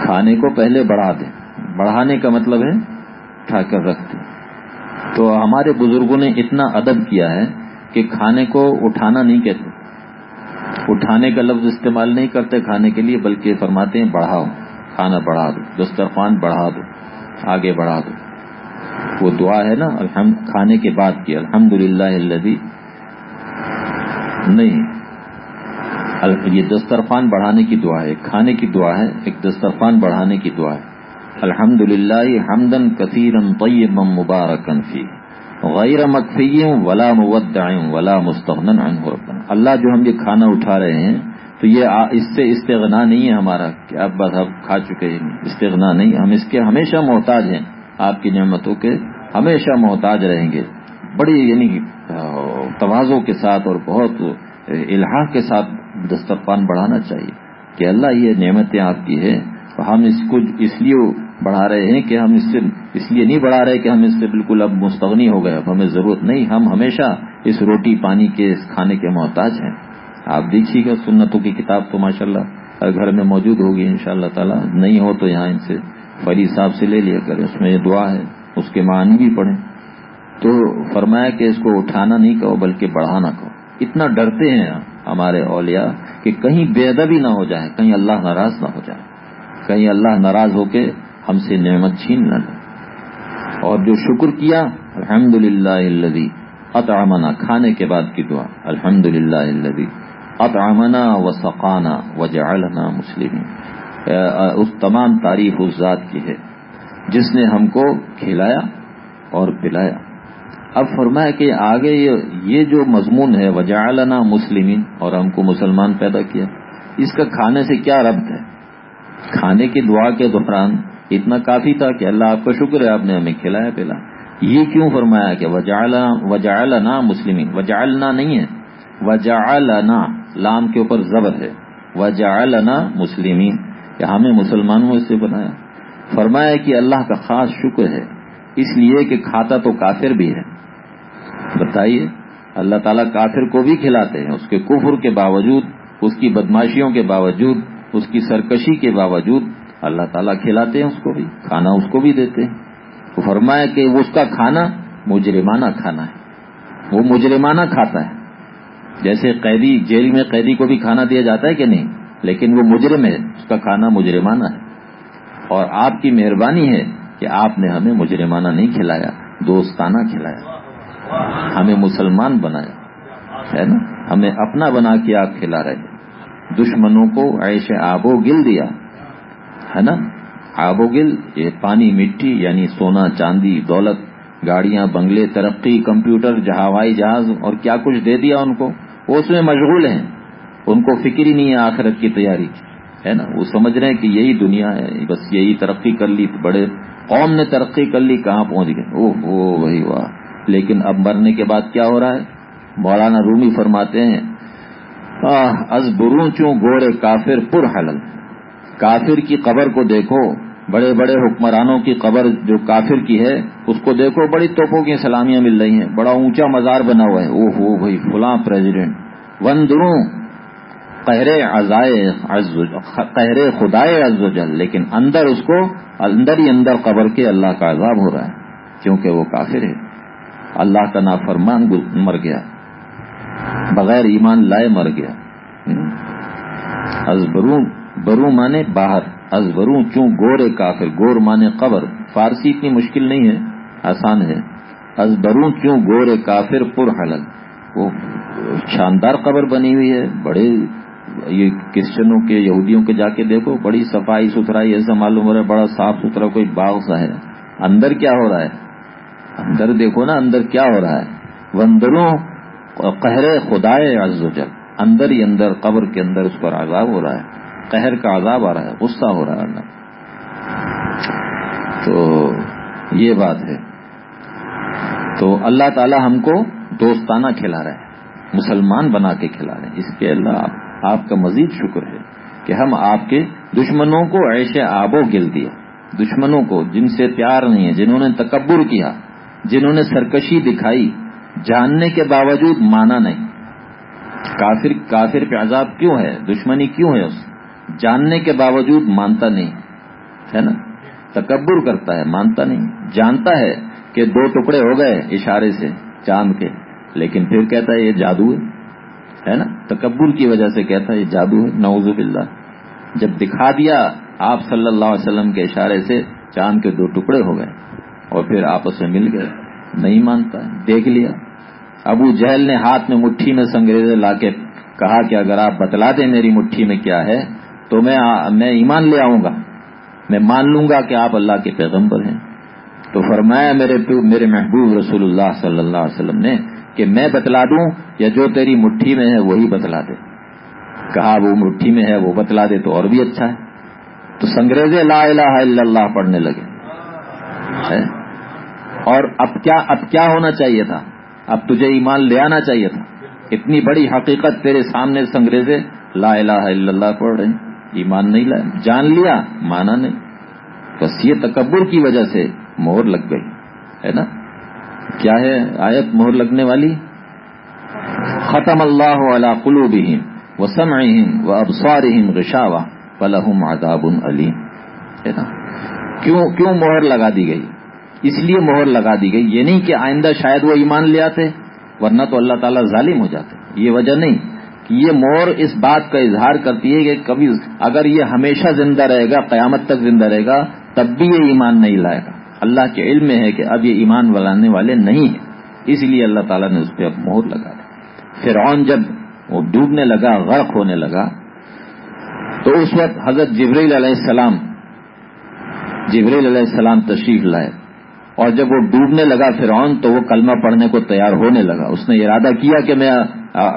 کھانے کو پہلے بڑھا دیں۔ بڑھانے کا مطلب ہے اٹھا کر رکھ دیں۔ تو ہمارے بزرگوں نے اتنا ادب کیا ہے کہ کھانے کو اٹھانا نہیں کہتے۔ اٹھانے کا لفظ استعمال نہیں کرتے کھانے کے لیے، بلکہ فرماتے ہیں بڑھاؤ، کھانا بڑھا دو، دسترخوان بڑھا دو، آگے بڑھا دو۔ وہ دعا ہے نا کھانے کے بعد کی الحمد للہ نہیں یہ دسترخوان بڑھانے کی دعا ہے، کھانے کی دعا ہے، ایک دسترخوان بڑھانے کی دعا ہے۔ الحمد للہ حمدن کثیر طیب مبارکن فی۔ غیر مکفی ولا مودع ولا مستغن ربنا اللہ جو ہم یہ کھانا اٹھا رہے ہیں، تو یہ اس سے استغنا نہیں ہے ہمارا کہ اب بس اب کھا چکے ہیں، استغنا نہیں، ہم اس کے ہمیشہ محتاج ہیں۔ آپ کی نعمتوں کے ہمیشہ محتاج رہیں گے۔ بڑی یعنی توازوں کے ساتھ اور بہت الحاح کے ساتھ دسترخوان بڑھانا چاہیے کہ اللہ یہ نعمتیں آپ کی ہے ہم اس کو اس لیے بڑھا رہے ہیں کہ ہم اس سے اس لیے نہیں بڑھا رہے کہ ہم اس سے بالکل اب مستغنی ہو گئے۔ اب ہمیں ضرورت نہیں۔ ہم ہمیشہ اس روٹی پانی کے اس کھانے کے محتاج ہیں۔ آپ دیکھیے گا سنتوں کی کتاب تو ماشاء اللہ گھر میں موجود ہوگی ان شاء اللہ تعالیٰ۔ نہیں ہو تو یہاں ان سے فری صاحب سے لے لیا کریں۔ اس میں یہ دعا ہے۔ اس کے معنی بھی پڑھیں۔ تو فرمایا کہ اس کو اٹھانا نہیں کہو، بلکہ بڑھانا کہو۔ اتنا ڈرتے ہیں ہمارے اولیاء کہ کہیں بے ادبی نہ ہو جائے، کہیں اللہ ناراض نہ ہو جائے۔ کہیں اللہ ناراض ہو کے ہم سے نعمت چھین نہ لے۔ اور جو شکر کیا الحمد للہ اطعمنا۔ کھانے کے بعد کی دعا الحمد للہ اطعمنا و سقانا و مسلم اس تمام تعریف اس ذات کی ہے۔ جس نے ہم کو کھلایا اور پلایا۔ اب فرمایا کہ آگے یہ جو مضمون ہے، وجعلنا مسلمین اور ہم کو مسلمان پیدا کیا۔ اس کا کھانے سے کیا ربط ہے؟ کھانے کی دعا کے دوران اتنا کافی تھا کہ اللہ آپ کا شکر ہے، آپ نے ہمیں کھلایا پلا یہ کیوں فرمایا کہ وجعلنا مسلمین وجعلنا نہیں ہے۔ وجعلنا، لام کے اوپر زبر ہے۔ وجعلنا مسلمین کہ ہمیں مسلمانوں سے بنایا۔ فرمایا کہ اللہ کا خاص شکر ہے، اس لیے کہ کھاتا تو کافر بھی ہے۔ بتائیے، اللہ تعالیٰ کافر کو بھی کھلاتے ہیں، اس کے کفر کے باوجود، اس کی بدماشیوں کے باوجود، اس کی سرکشی کے باوجود اللہ تعالیٰ کھلاتے ہیں، اس کو بھی، کھانا اس کو بھی دیتے ہیں۔ تو فرمایا کہ اس کا کھانا مجرمانہ کھانا ہے۔ وہ مجرمانہ کھاتا ہے۔ جیسے قیدی، جیل میں قیدی کو بھی کھانا دیا جاتا ہے کہ نہیں؟ لیکن وہ مجرم ہے، اس کا کھانا مجرمانہ ہے۔ اور آپ کی مہربانی ہے کہ آپ نے ہمیں مجرمانہ نہیں کھلایا، دوستانہ کھلایا۔ ہمیں مسلمان بنایا۔ ہے نا؟ ہمیں اپنا بنا کے آپ کھلا رہے دشمنوں کو ایسے آب و گل دیا۔ ہے نا؟ آب و گل، یہ پانی، مٹی یعنی سونا، چاندی، دولت، گاڑیاں، بنگلے، ترقی، کمپیوٹر ہوائی جہاز، اور کیا کچھ دے دیا ان کو؟ وہ اس میں مشغول ہیں۔ ان کو فکر ہی نہیں ہے آخرت کی تیاری۔ ہے نا؟ وہ سمجھ رہے ہیں کہ یہی دنیا ہے، بس یہی ترقی کر لی، بڑے قوم نے ترقی کر لی، کہاں پہنچ گئے؟ او ہو وہی، واہ۔ لیکن اب مرنے کے بعد کیا ہو رہا ہے؟ مولانا رومی فرماتے ہیں از بروں چوں گورے کافر پر حلل۔ کافر کی قبر کو دیکھو، بڑے بڑے حکمرانوں کی قبر جو کافر کی ہے، اس کو دیکھو، بڑی توپوں کی سلامیاں مل رہی ہیں، بڑا اونچا مزار بنا ہوا ہے۔ او ہو بھائی فلاں پریزیڈنٹ ون دروں قہر قہر خدائے جل، لیکن اندر اس کو اندر ہی اندر قبر کے اللہ کا عذاب ہو رہا ہے، کیونکہ وہ کافر ہے۔ اللہ کا نافرمان مر گیا۔ بغیر ایمان لائے مر گیا۔ از برو مانے باہر، از برو چوں گورے کافر، گور مانے قبر۔ فارسی اتنی مشکل نہیں ہے، آسان ہے۔ از برو چوں گورے کافر پر حلل وہ شاندار قبر بنی ہوئی ہے، بڑے یہ کرسچنوں کے یہودیوں کے جا کے دیکھو، بڑی صفائی ستھرائی ایسا معلوم ہو رہا ہے، بڑا صاف ستھرا کوئی باغ سا ہے۔ اندر کیا ہو رہا ہے؟ اندر دیکھو نا، اندر کیا ہو رہا ہے؟ وندروں قہر خدائے جل اندر ہی اندر، قبر کے اندر اس پر عذاب ہو رہا ہے۔ قہر کا عذاب آ رہا ہے، غصہ ہو رہا ہے تو یہ بات ہے۔ تو اللہ تعالی ہم کو دوستانہ کھلا رہے ہیں مسلمان بنا کے کھلا رہے ہیں اس کے اللہ آپ آپ کا مزید شکر ہے کہ ہم آپ کے دشمنوں کو ایسے آب و گل دیا۔ دشمنوں کو جن سے پیار نہیں ہے، جنہوں نے تکبر کیا، جنہوں نے سرکشی دکھائی، جاننے کے باوجود مانا نہیں۔ کافر کافر پہ عذاب کیوں ہے؟ دشمنی کیوں ہے اس؟ جاننے کے باوجود مانتا نہیں، ہے نا؟ تکبر کرتا ہے، مانتا نہیں۔ جانتا ہے کہ دو ٹکڑے ہو گئے اشارے سے چاند کے، لیکن پھر کہتا ہے یہ جادو ہے۔ ہے نا؟ تکبر کی وجہ سے کہتا ہے یہ جادو ہے نوز باللہ۔ جب دکھا دیا، آپ صلی اللہ علیہ وسلم کے اشارے سے چاند کے دو ٹکڑے ہو گئے اور پھر آپس میں مل گئے۔ نہیں مانتا، دیکھ لیا۔ ابو جہل نے ہاتھ میں مٹھی میں سنگریزے لا کے کہا کہ اگر آپ بتلا دیں میری مٹھی میں کیا ہے، تو میں میں ایمان لے آؤں گا۔ میں مان لوں گا کہ آپ اللہ کے پیغمبر ہیں۔ تو فرمایا، میرے میرے محبوب رسول اللہ صلی اللہ علیہ وسلم نے کہ میں بتلا دوں یا جو تیری مٹھی میں ہے وہی بتلا دے۔ کہا وہ مٹھی میں ہے وہ بتلا دے تو اور بھی اچھا ہے۔ تو سنگریزے لا الہ الا اللہ پڑھنے لگے۔ اور اب کیا اب کیا ہونا چاہیے تھا؟ اب تجھے ایمان لے آنا چاہیے تھا۔ اتنی بڑی حقیقت تیرے سامنے سنگریزے لا الہ الا اللہ پڑھ رہے ہیں۔ ایمان نہیں لائے۔ جان لیا، مانا نہیں۔ بس یہ تکبر کی وجہ سے مہر لگ گئی۔ ہے نا؟ کیا ہے آیت مہر لگنے والی؟ ختم اللہ علی قلوبہم و سمعہم و ابصارہم غشاوہ فلہم عذاب علیم۔ ہے نا کیوں کیوں مہر لگا دی گئی؟ اس لیے مہر لگا دی گئی، یہ نہیں کہ آئندہ شاید وہ ایمان لے آتے، ورنہ تو اللہ تعالیٰ ظالم ہو جاتے۔ یہ وجہ نہیں کہ یہ مور اس بات کا اظہار کرتی ہے کہ کبھی اگر یہ ہمیشہ زندہ رہے گا، قیامت تک زندہ رہے گا، تب بھی یہ ایمان نہیں لائے گا۔ اللہ کے علم میں ہے کہ اب یہ ایمان ولانے والے نہیں ہیں۔ اس لیے اللہ تعالیٰ نے اس پہ اب مہر لگا دی۔ فرعون جب وہ ڈوبنے لگا، غرق ہونے لگا، تو اس وقت حضرت جبریل علیہ السلام، جبریل علیہ السلام تشریف لائے۔ اور جب وہ ڈوبنے لگا فرعون، تو وہ کلمہ پڑھنے کو تیار ہونے لگا۔ اس نے ارادہ کیا کہ میں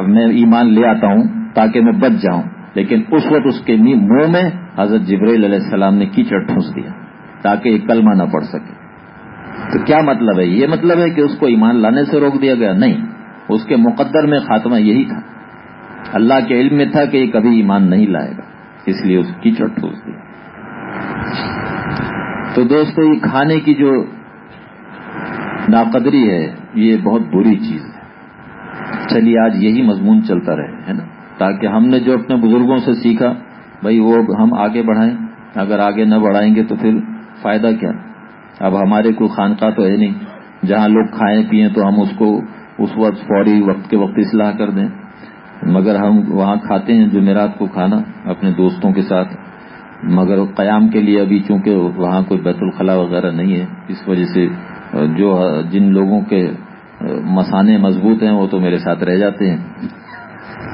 میں ایمان لے آتا ہوں تاکہ میں بچ جاؤں۔ لیکن اس وقت اس کے منہ میں حضرت جبریل علیہ السلام نے کیچڑ ٹھونس دیا تاکہ یہ کلمہ نہ پڑھ سکے۔ تو کیا مطلب ہے؟ یہ مطلب ہے کہ اس کو ایمان لانے سے روک دیا گیا؟ نہیں. اس کے مقدر میں خاتمہ یہی تھا. اللہ کے علم میں تھا کہ یہ کبھی ایمان نہیں لائے گا. اس لیے اس کیچڑ ٹھوس دیا تو دوستو، یہ کھانے کی جو ناقدری ہے، یہ بہت بری چیز ہے. چلیے، آج یہی مضمون چلتا رہے، ہے نا؟ تاکہ ہم نے جو اپنے بزرگوں سے سیکھا، بھائی وہ ہم آگے بڑھائیں. اگر آگے نہ بڑھائیں گے تو پھر فائدہ کیا؟ اب ہمارے کوئی خانقاہ تو ہے نہیں۔ جہاں لوگ کھائیں پیئیں تو ہم اس کو اس وقت فوری وقت کے وقت اصلاح کر دیں۔ مگر ہم وہاں کھاتے ہیں جمعرات کو کھانا اپنے دوستوں کے ساتھ۔ مگر قیام کے لیے ابھی چونکہ وہاں کوئی بیت الخلاء وغیرہ نہیں ہے، اس وجہ سے جو جن لوگوں کے مسانے مضبوط ہیں وہ تو میرے ساتھ رہ جاتے ہیں۔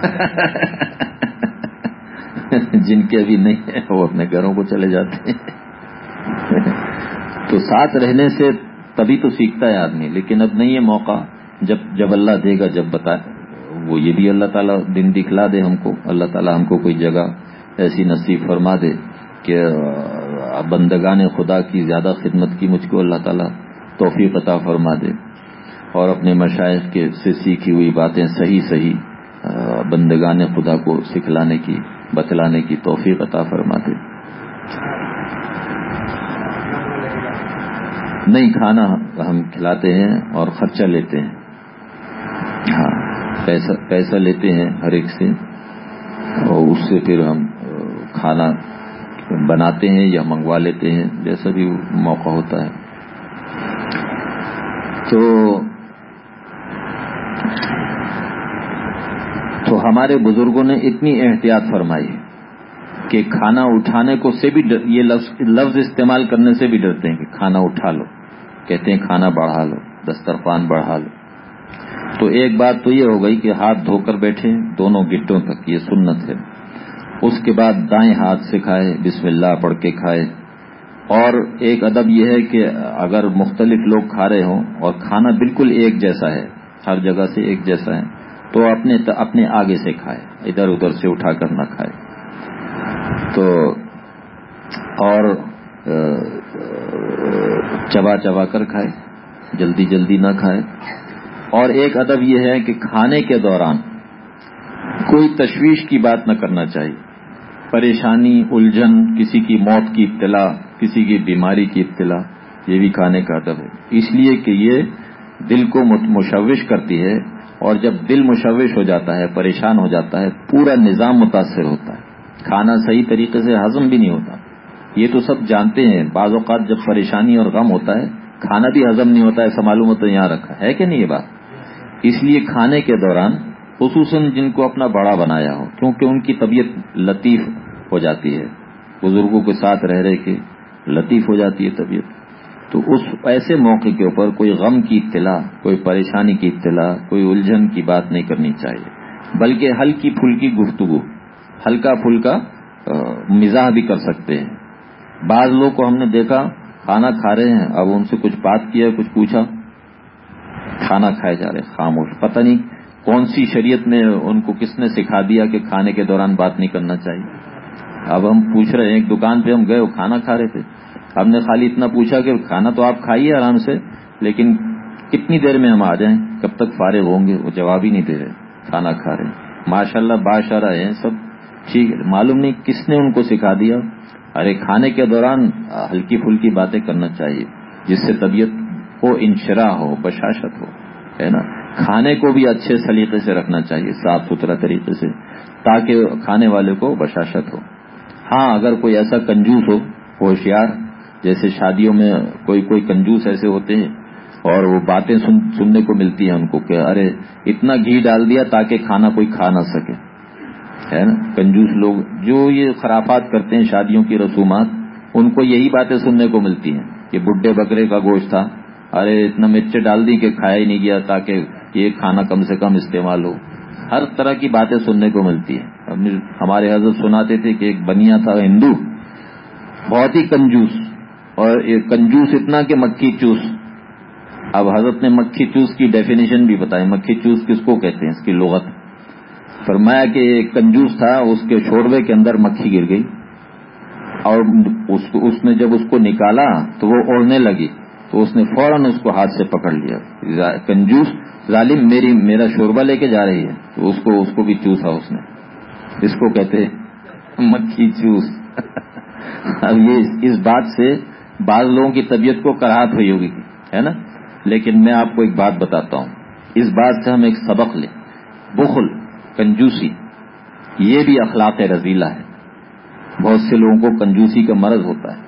جن کے ابھی نہیں ہیں وہ اپنے گھروں کو چلے جاتے ہیں۔ تو ساتھ رہنے سے تبھی تو سیکھتا ہے آدمی، لیکن اب نہیں ہے موقع۔ جب جب اللہ دے گا، جب بتائے وہ یہ بھی اللہ تعالیٰ دن دکھلا دے ہم کو، اللہ تعالیٰ ہم کو کوئی جگہ ایسی نصیب فرما دے کہ بندگان خدا کی زیادہ خدمت کی مجھ کو اللہ تعالیٰ توفیق عطا فرما دے اور اپنے مشائق کے سے سیکھی ہوئی باتیں صحیح صحیح بندگان خدا کو سکھلانے کی، بتلانے کی توفیق عطا فرما دے۔ نہیں کھانا ہم کھلاتے ہیں اور خرچہ لیتے ہیں۔ ہاں پیسہ پیسہ لیتے ہیں ہر ایک سے۔ اور اس سے پھر ہم، کھانا بناتے ہیں یا منگوا لیتے ہیں، جیسا بھی موقع ہوتا ہے۔ تو تو ہمارے بزرگوں نے اتنی احتیاط فرمائی ہے کہ کھانا اٹھانے کو سے بھی یہ لفظ استعمال کرنے سے بھی ڈرتے ہیں کہ کھانا اٹھا لو۔ کہتے ہیں کھانا بڑھا لو، دسترخوان بڑھا لو۔ تو ایک بات تو یہ ہو گئی کہ ہاتھ دھو کر بیٹھے، دونوں گٹوں تک یہ سنت ہے۔ اس کے بعد دائیں ہاتھ سے کھائے، بسم اللہ پڑھ کے کھائے۔ اور ایک ادب یہ ہے کہ اگر مختلف لوگ کھا رہے ہوں اور کھانا بالکل ایک جیسا ہے، ہر جگہ سے ایک جیسا ہے، تو اپنے اپنے آگے سے کھائے، ادھر ادھر سے اٹھا کر نہ کھائے۔ تو اور چبا چبا کر کھائے، جلدی جلدی نہ کھائے۔ اور ایک ادب یہ ہے کہ کھانے کے دوران کوئی تشویش کی بات نہ کرنا چاہیے۔ پریشانی، الجھن، کسی کی موت کی اطلاع کسی کی بیماری کی اطلاع یہ بھی کھانے کا ادب ہے۔ اس لیے کہ یہ دل کو مشوش کرتی ہے اور جب دل مشوش ہو جاتا ہے، پریشان ہو جاتا ہے، پورا نظام متاثر ہوتا ہے۔ کھانا صحیح طریقے سے ہضم بھی نہیں ہوتا۔ یہ تو سب جانتے ہیں، بعض اوقات جب پریشانی اور غم ہوتا ہے، کھانا بھی ہضم نہیں ہوتا ایسا معلوم ہوتا ہے یہاں رکھا ہے کہ نہیں یہ بات؟ اس لیے کھانے کے دوران خصوصاً جن کو اپنا بڑا بنایا ہو، کیونکہ ان کی طبیعت لطیف ہو جاتی ہے، بزرگوں کے ساتھ رہ رہے کے لطیف ہو جاتی ہے طبیعت، تو اس ایسے موقع کے اوپر کوئی غم کی اطلاع، کوئی پریشانی کی اطلاع، کوئی الجھن کی بات نہیں کرنی چاہیے، بلکہ ہلکی پھلکی گفتگو، ہلکا پھلکا مزاح بھی کر سکتے ہیں۔ بعض لوگ کو ہم نے دیکھا، کھانا کھا رہے ہیں، اب ان سے کچھ بات کیا، کچھ پوچھا۔ کھانا کھائے جا رہے خاموش۔ پتہ نہیں کون سی شریعت میں ان کو کس نے سکھا دیا کہ کھانے کے دوران بات نہیں کرنا چاہیے۔ اب ہم پوچھ رہے ہیں، ایک دکان پہ ہم گئے، وہ کھانا کھا رہے تھے۔ ہم نے خالی اتنا پوچھا کہ کھانا تو آپ کھائیے آرام سے، لیکن کتنی دیر میں ہم آ جائیں؟ کب تک فارغ ہوں گے؟ وہ جواب ہی نہیں دے رہے۔ کھانا کھا رہے ماشاء اللہ باشارہ ہیں سب۔ ٹھیک ہے، معلوم نہیں کس نے ان کو سکھا دیا۔ ارے کھانے کے دوران ہلکی پھلکی باتیں کرنا چاہیے جس سے طبیعت ہو انشرا ہو بشاشت ہو ہے نا؟ کھانے کو بھی اچھے سلیقے سے رکھنا چاہیے صاف ستھرا طریقے سے تاکہ کھانے والے کو بشاشت ہو۔ ہاں اگر کوئی ایسا کنجوس ہو ہوشیار جیسے شادیوں میں کوئی کوئی کنجوس ایسے ہوتے ہیں اور وہ باتیں سن, سننے کو ملتی ہیں ان کو کہ ارے اتنا گھی ڈال دیا تاکہ کھانا کوئی کھا نہ سکے۔ ہے نا؟ کنجوس لوگ جو یہ خرافات کرتے ہیں شادیوں کی رسومات، ان کو یہی باتیں سننے کو ملتی ہیں کہ بڈھے بکرے کا گوشت تھا، ارے اتنا مرچ ڈال دی کہ کھایا ہی نہیں گیا تاکہ یہ کھانا کم سے کم استعمال ہو۔ ہر طرح کی باتیں سننے کو ملتی ہیں۔ ہمارے حضرت سناتے تھے کہ ایک بنیا تھا ہندو، بہت ہی کنجوس، اور کنجوس اتنا کہ مکھی چوس۔ اب حضرت نے مکھی چوس کی ڈیفینیشن بھی بتائی۔ مکھی چوس کس کو کہتے ہیں؟ اس کی لغت۔ فرمایا کہ ایک کنجوس تھا، اس کے شوربے کے اندر مکھی گر گئی۔ اور اس اس نے جب اس کو نکالا تو وہ اڑنے لگی۔ تو اس نے فوراً اس کو ہاتھ سے پکڑ لیا۔ کنجوس ظالم میری، میرا شوربہ لے کے جا رہی ہے۔ تو اس کو اس کو بھی چوسا اس نے۔ اس کو کہتے مکھی چوس۔ اب یہ اس بات سے بعض لوگوں کی طبیعت کو کراہت ہوئی ہوگی، ہے نا؟ لیکن میں آپ کو ایک بات بتاتا ہوں۔ اس بات سے ہم ایک سبق لیں۔ بخل۔ کنجوسی، یہ بھی اخلاق رضیلہ ہے۔ بہت سے لوگوں کو کنجوسی کا مرض ہوتا ہے۔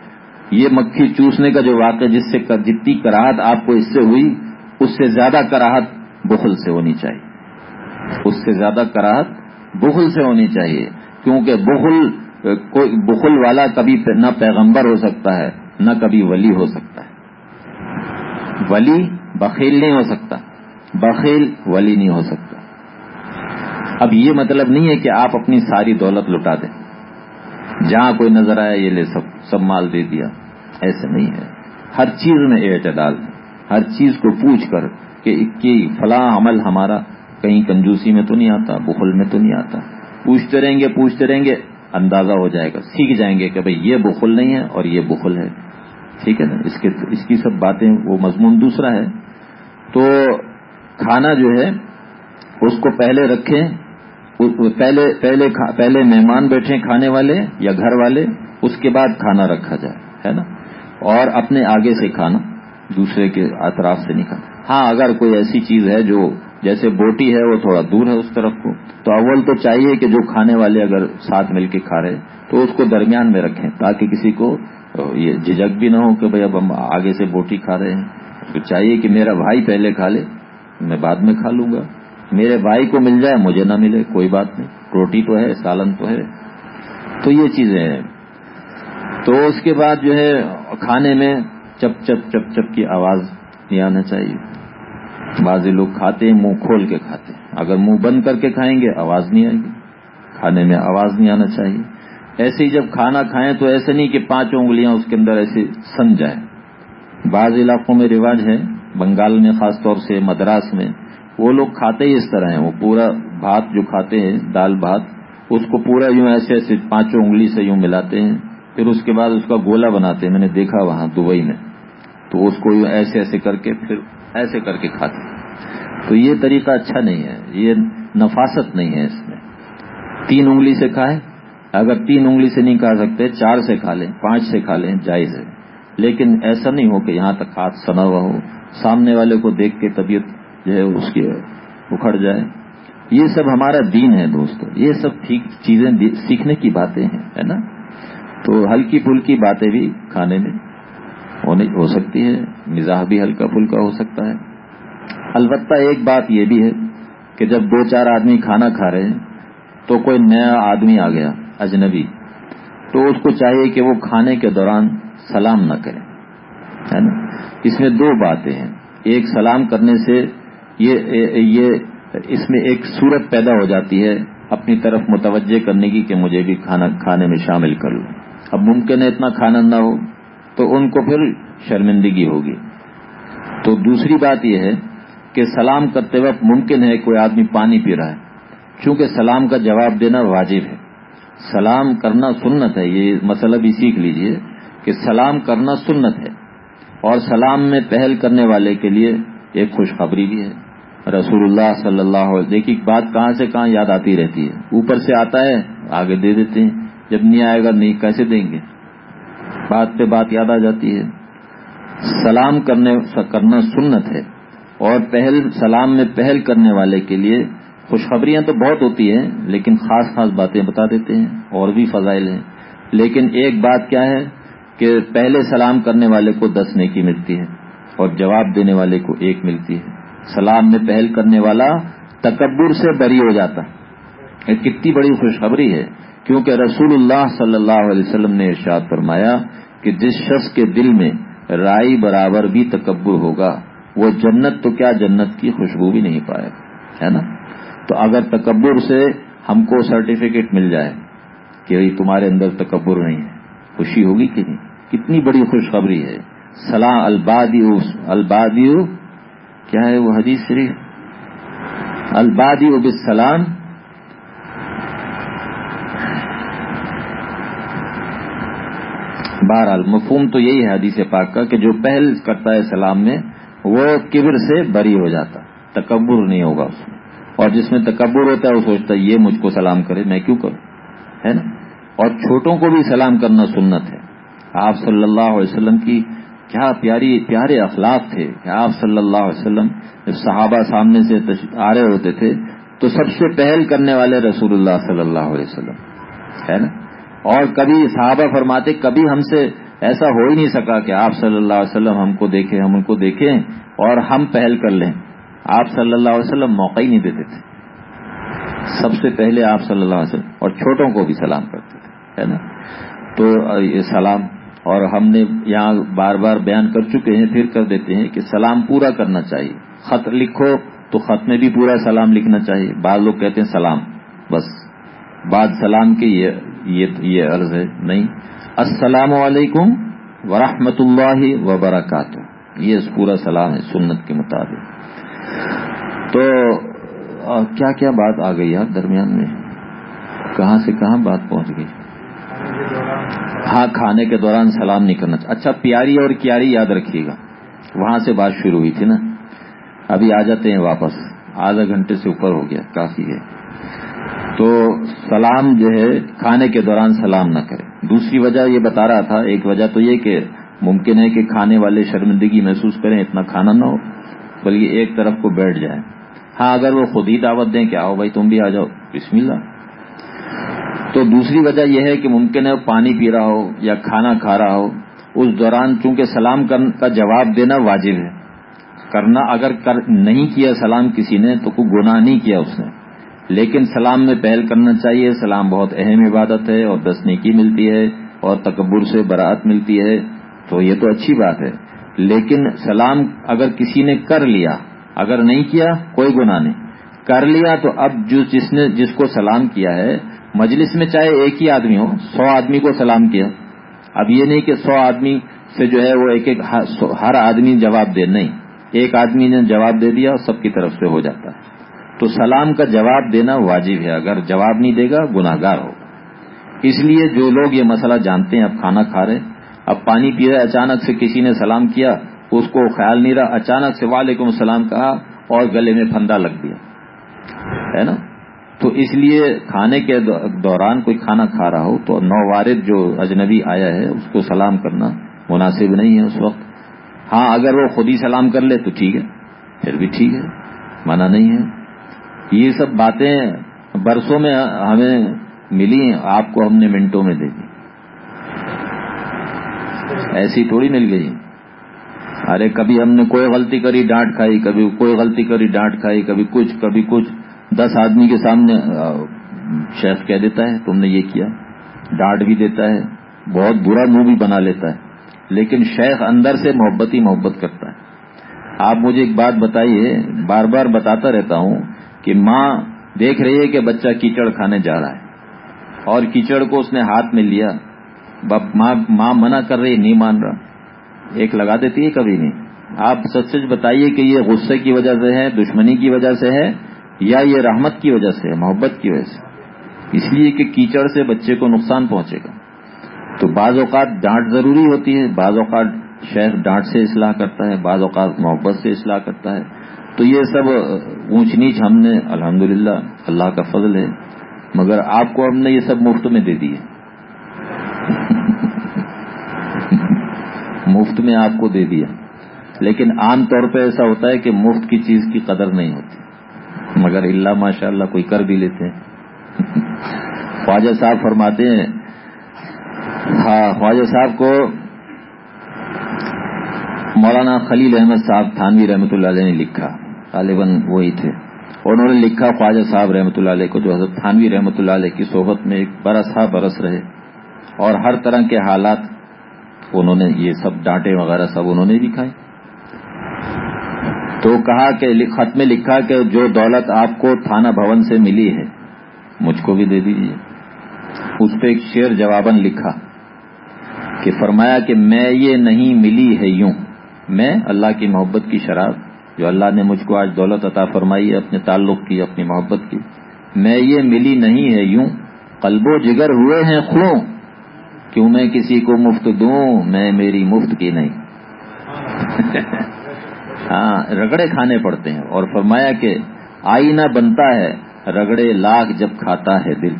یہ مکھی چوسنے کا جو واقعہ جس سے جتنی کراہت آپ کو اس سے ہوئی، اس سے زیادہ کراہت بخل سے ہونی چاہیے۔ اس سے زیادہ کراہت بخل سے ہونی چاہیے۔ کیونکہ بخل، کوئی بخل والا کبھی نہ پیغمبر ہو سکتا ہے، نہ کبھی ولی ہو سکتا ہے۔ ولی بخیل نہیں ہو سکتا۔ بخیل ولی نہیں ہو سکتا۔ اب یہ مطلب نہیں ہے کہ آپ اپنی ساری دولت لٹا دیں۔ جہاں کوئی نظر آیا یہ لے سب سب مال دے دیا۔ ایسے نہیں ہے۔ ہر چیز میں اعتدال ہر چیز کو پوچھ کر کہ فلاں عمل ہمارا کہیں کنجوسی میں تو نہیں آتا، بخل میں تو نہیں آتا۔ پوچھتے رہیں گے، پوچھتے رہیں گے، اندازہ ہو جائے گا۔ سیکھ جائیں گے کہ بھئی یہ بخل نہیں ہے اور یہ بخل ہے۔ ٹھیک ہے نا؟ اس کے، اس کی سب باتیں، وہ مضمون دوسرا ہے۔ تو کھانا جو ہے، اس کو پہلے رکھیں۔ پہلے پہلے پہلے مہمان بیٹھے کھانے والے یا گھر والے، اس کے بعد کھانا رکھا جائے، ہے نا؟ اور اپنے آگے سے کھانا، دوسرے کے اطراف سے نہیں کھانا۔ ہاں اگر کوئی ایسی چیز ہے جو جیسے بوٹی ہے، وہ تھوڑا دور ہے اس طرف کو، تو اول تو چاہیے کہ جو کھانے والے اگر ساتھ مل کے کھا رہے، تو اس کو درمیان میں رکھیں، تاکہ کسی کو یہ جھجک بھی نہ ہو کہ بھائی اب ہم آگے سے بوٹی کھا رہے ہیں۔ تو چاہیے کہ میرا بھائی پہلے کھا لے، میں بعد میں کھا لوں گا۔ میرے بھائی کو مل جائے، مجھے نہ ملے، کوئی بات نہیں۔ روٹی تو ہے، سالن تو ہے۔ تو یہ چیزیں ہیں۔ تو اس کے بعد جو ہے، کھانے میں چپ چپ چپ چپ کی آواز نہیں آنا چاہیے۔ بعض لوگ کھاتے ہیں، منہ کھول کے کھاتے ہیں۔ اگر منہ بند کر کے کھائیں گے، آواز نہیں آئے گی۔ کھانے میں آواز نہیں آنا چاہیے۔ ایسے ہی جب کھانا کھائیں تو ایسے نہیں کہ پانچ انگلیاں اس کے اندر ایسے سن جائیں۔ بعض علاقوں میں رواج ہے، بنگال میں خاص طور سے، مدراس میں وہ لوگ کھاتے ہی اس طرح ہیں، وہ پورا بھات جو کھاتے ہیں، دال بھات، اس کو پورا یوں ایسے ایسے پانچوں انگلی سے یوں ملاتے ہیں، پھر اس کے بعد اس کا گولا بناتے ہیں، میں نے دیکھا وہاں دبئی میں۔ تو اس کو یوں ایسے ایسے کر کے پھر ایسے کر کے کھاتے ہیں۔ تو یہ طریقہ اچھا نہیں ہے، یہ نفاست نہیں ہے اس میں۔ تین انگلی سے کھائے اگر تین انگلی سے نہیں کھا سکتے، چار سے کھا لیں، پانچ سے کھا لیں، جائز ہے۔ لیکن ایسا نہیں ہو کہ یہاں تک ہاتھ سنا ہوا ہو، سامنے والے کو دیکھ کے طبیعت جو ہے اس کی اکھڑ جائے۔ یہ سب ہمارا دین ہے دوستو، یہ سب ٹھیک چیزیں سیکھنے کی باتیں ہیں، ہے نا؟ تو ہلکی پھلکی باتیں بھی کھانے میں ہو سکتی ہے مزاح بھی ہلکا پھلکا ہو سکتا ہے۔ البتہ ایک بات یہ بھی ہے کہ جب دو چار آدمی کھانا کھا رہے ہیں تو کوئی نیا آدمی آ گیا، اجنبی، تو اس کو چاہیے کہ وہ کھانے کے دوران سلام نہ کرے، ہے نا؟ اس میں دو باتیں ہیں۔ ایک سلام کرنے سے یہ یہ اس میں ایک صورت پیدا ہو جاتی ہے اپنی طرف متوجہ کرنے کی کہ مجھے بھی کھانا، کھانے میں شامل کر لوں۔ اب ممکن ہے اتنا کھانا نہ ہو تو ان کو پھر شرمندگی ہوگی۔ تو دوسری بات یہ ہے کہ سلام کرتے وقت ممکن ہے کوئی آدمی پانی پی رہا ہے۔ چونکہ سلام کا جواب دینا واجب ہے۔ سلام کرنا سنت ہے، یہ مسئلہ بھی سیکھ لیجیے کہ سلام کرنا سنت ہے۔ اور سلام میں پہل کرنے والے کے لیے ایک خوشخبری بھی ہے۔ رسول اللہ صلی اللہ علیہ دیکھیے بات کہاں سے کہاں یاد آتی رہتی ہے؟ اوپر سے آتا ہے، آگے دے دیتے ہیں۔ جب نہیں آئے گا، نہیں، کیسے دیں گے؟ بات پہ بات یاد آ جاتی ہے۔ سلام کرنے، کرنا سنت ہے۔ اور پہل، سلام میں پہل کرنے والے کے لیے خوشخبریاں تو بہت ہوتی ہیں، لیکن خاص خاص باتیں بتا دیتے ہیں۔ اور بھی فضائل ہیں۔ لیکن ایک بات کیا ہے کہ پہلے سلام کرنے والے کو دس نیکی ملتی ہے اور جواب دینے والے کو ایک ملتی ہے۔ سلام میں پہل کرنے والا تکبر سے بری ہو جاتا یہ کتنی بڑی خوشخبری ہے، کیونکہ رسول اللہ صلی اللہ علیہ وسلم نے ارشاد فرمایا کہ جس شخص کے دل میں رائی برابر بھی تکبر ہوگا، وہ جنت تو کیا جنت کی خوشبو بھی نہیں پائے گا، ہے نا؟ تو اگر تکبر سے ہم کو سرٹیفکیٹ مل جائے کہ تمہارے اندر تکبر نہیں ہے، خوشی ہوگی کہ نہیں؟ کتنی بڑی خوشخبری ہے۔ سلام البادیو البادیو کیا ہے وہ حدیث شریف البادی بالسلام. بہرحال، مفہوم تو یہی ہے حدیث پاک کا کہ جو پہل کرتا ہے سلام میں، وہ کبر سے بری ہو جاتا، تکبر نہیں ہوگا اس میں۔ اور جس میں تکبر ہوتا ہے، وہ سوچتا ہے، یہ مجھ کو سلام کرے، میں کیوں کروں؟ ہے نا؟ اور چھوٹوں کو بھی سلام کرنا سنت ہے۔ آپ صلی اللہ علیہ وسلم کی کیا پیاری پیارے اخلاق تھے کہ آپ صلی اللہ علیہ وسلم جب صحابہ سامنے سے آ رہے ہوتے تھے تو سب سے پہل کرنے والے رسول اللہ صلی اللہ علیہ وسلم، ہے نا؟ اور کبھی صحابہ فرماتے، کبھی ہم سے ایسا ہو ہی نہیں سکا کہ آپ صلی اللہ علیہ وسلم ہم کو دیکھیں، ہم ان کو دیکھیں اور ہم پہل کر لیں۔ آپ صلی اللہ علیہ وسلم موقع ہی نہیں دیتے تھے۔ سب سے پہلے آپ صلی اللہ علیہ وسلم اور چھوٹوں کو بھی سلام کرتے تھے، ہے نا؟ تو یہ سلام اور ہم نے یہاں بار بار بیان کر چکے ہیں، پھر کر دیتے ہیں کہ سلام پورا کرنا چاہیے۔ خط لکھو تو خط میں بھی پورا سلام لکھنا چاہیے۔ بعض لوگ کہتے ہیں سلام، بس۔ بعد سلام کے یہ عرض ہے، نہیں۔ السلام علیکم ورحمۃ اللہ وبرکاتہ۔ یہ پورا سلام ہے سنت کے مطابق۔ تو کیا کیا بات آ گئی یار درمیان میں؟ کہاں سے کہاں بات پہنچ گئی؟ ہاں کھانے کے دوران سلام نہیں کرنا اچھا پیاری اور کیاری یاد رکھیے گا۔ وہاں سے بات شروع ہوئی تھی نا۔ ابھی آ جاتے ہیں واپس۔ آدھا گھنٹے سے اوپر ہو گیا، کافی ہے۔ تو سلام جو ہے، کھانے کے دوران سلام نہ کرے۔ دوسری وجہ یہ بتا رہا تھا، ایک وجہ تو یہ کہ ممکن ہے کہ کھانے والے شرمندگی محسوس کریں، اتنا کھانا نہ ہو، بلکہ ایک طرف کو بیٹھ جائیں۔ ہاں اگر وہ خود ہی دعوت دیں کہ آؤ بھائی، تم بھی آ جاؤ۔ بسم اللہ۔ تو دوسری وجہ یہ ہے کہ ممکن ہے پانی پی رہا ہو یا کھانا کھا رہا ہو، اس دوران چونکہ سلام کا جواب دینا واجب ہے۔ کرنا اگر کر نہیں کیا سلام کسی نے تو کوئی گناہ نہیں کیا اس نے۔ لیکن سلام میں پہل کرنا چاہیے، سلام بہت اہم عبادت ہے اور دس نیکی ملتی ہے اور تکبر سے برات ملتی ہے، تو یہ تو اچھی بات ہے۔ لیکن سلام اگر کسی نے کر لیا، اگر نہیں کیا، کوئی گناہ نہیں۔ کر لیا تو اب جو جس نے، جس کو سلام کیا ہے مجلس میں چاہے ایک ہی آدمی ہو، سو آدمی کو سلام کیا۔ اب یہ نہیں کہ سو آدمی سے جو ہے وہ ایک ایک ہر آدمی جواب دے، نہیں۔ ایک آدمی نے جواب دے دیا سب کی طرف سے ہو جاتا ہے۔ تو سلام کا جواب دینا واجب ہے۔ اگر جواب نہیں دے گا گناگار ہوگا۔ اس لیے جو لوگ یہ مسئلہ جانتے ہیں، اب کھانا کھا رہے اب پانی پی رہے اچانک سے کسی نے سلام کیا، اس کو خیال نہیں رہا، اچانک سے وعلیکم السلام کہا اور گلے میں پھندا لگ دیا۔ ہے نا؟ تو اس لیے کھانے کے دوران کوئی کھانا کھا رہا ہو تو نو وارد جو اجنبی آیا ہے، اس کو سلام کرنا مناسب نہیں ہے اس وقت۔ ہاں اگر وہ خود ہی سلام کر لے تو ٹھیک ہے، پھر بھی ٹھیک ہے، منع نہیں ہے۔ یہ سب باتیں برسوں میں ہمیں ملی آپ کو ہم نے منٹوں میں دے دی۔ ایسی تھوڑی مل گئی۔ ارے، کبھی ہم نے کوئی غلطی کری، ڈانٹ کھائی، کبھی کوئی غلطی کری، ڈانٹ کھائی، کبھی کچھ کبھی کچھ۔ دس آدمی کے سامنے شیخ کہہ دیتا ہے، تم نے یہ کیا۔ ڈانٹ بھی دیتا ہے، بہت برا منہ بھی بنا لیتا ہے۔ لیکن شیخ اندر سے محبت ہی محبت کرتا ہے۔ آپ مجھے ایک بات بتائیے، بار بار بتاتا رہتا ہوں کہ ماں دیکھ رہی ہے کہ بچہ کیچڑ کھانے جا رہا ہے اور کیچڑ کو اس نے ہاتھ میں لیا۔ ماں منع کر رہی نہیں مان رہا۔ ایک لگا دیتی ہے کبھی نہیں۔ آپ سچ سچ بتائیے کہ یہ غصے کی وجہ سے ہے، دشمنی کی وجہ سے ہے یا یہ رحمت کی وجہ سے، محبت کی وجہ سے۔ اس لیے کہ کیچڑ سے بچے کو نقصان پہنچے گا۔ تو بعض اوقات ڈانٹ ضروری ہوتی ہے، بعض اوقات شیخ ڈانٹ سے اصلاح کرتا ہے، بعض اوقات محبت سے اصلاح کرتا ہے۔ تو یہ سب اونچ نیچ ہم نے، الحمدللہ، اللہ کا فضل ہے۔ مگر آپ کو ہم نے یہ سب مفت میں دے دیے مفت میں آپ کو دے دیا۔ لیکن عام طور پہ ایسا ہوتا ہے کہ مفت کی چیز کی قدر نہیں ہوتی۔ مگر اللہ ماشاء اللہ کوئی کر بھی لیتے ہیں خواجہ صاحب فرماتے ہیں ہاں خواجہ صاحب کو مولانا خلیل احمد صاحب تھانوی رحمۃ اللہ علیہ نے لکھا طالباً وہی تھے۔ اور انہوں نے لکھا، خواجہ صاحب رحمۃ اللہ علیہ کو جو حضرت تھانوی رحمۃ اللہ علیہ کی صحبت میں ایک برس ہا برس رہے۔ اور ہر طرح کے حالات انہوں نے یہ سب ڈانٹے وغیرہ سب انہوں نے دکھائے تو کہا کہ خط میں لکھا کہ جو دولت آپ کو تھانہ بھون سے ملی ہے، مجھ کو بھی دے دیجیے اس پہ ایک شعر جواباً لکھا کہ فرمایا کہ میں یہ نہیں ملی ہے یوں۔ میں اللہ کی محبت کی شراب، جو اللہ نے مجھ کو آج دولت عطا فرمائی ہے اپنے تعلق کی، اپنی محبت کی، میں یہ ملی نہیں ہے یوں۔ قلب و جگر ہوئے ہیں خوں کیوں میں کسی کو مفت دوں؟ میں میری مفت کی نہیں۔ ہاں رگڑے کھانے پڑتے ہیں۔ اور فرمایا کہ آئینہ بنتا ہے، رگڑے لاکھ جب کھاتا ہے دل۔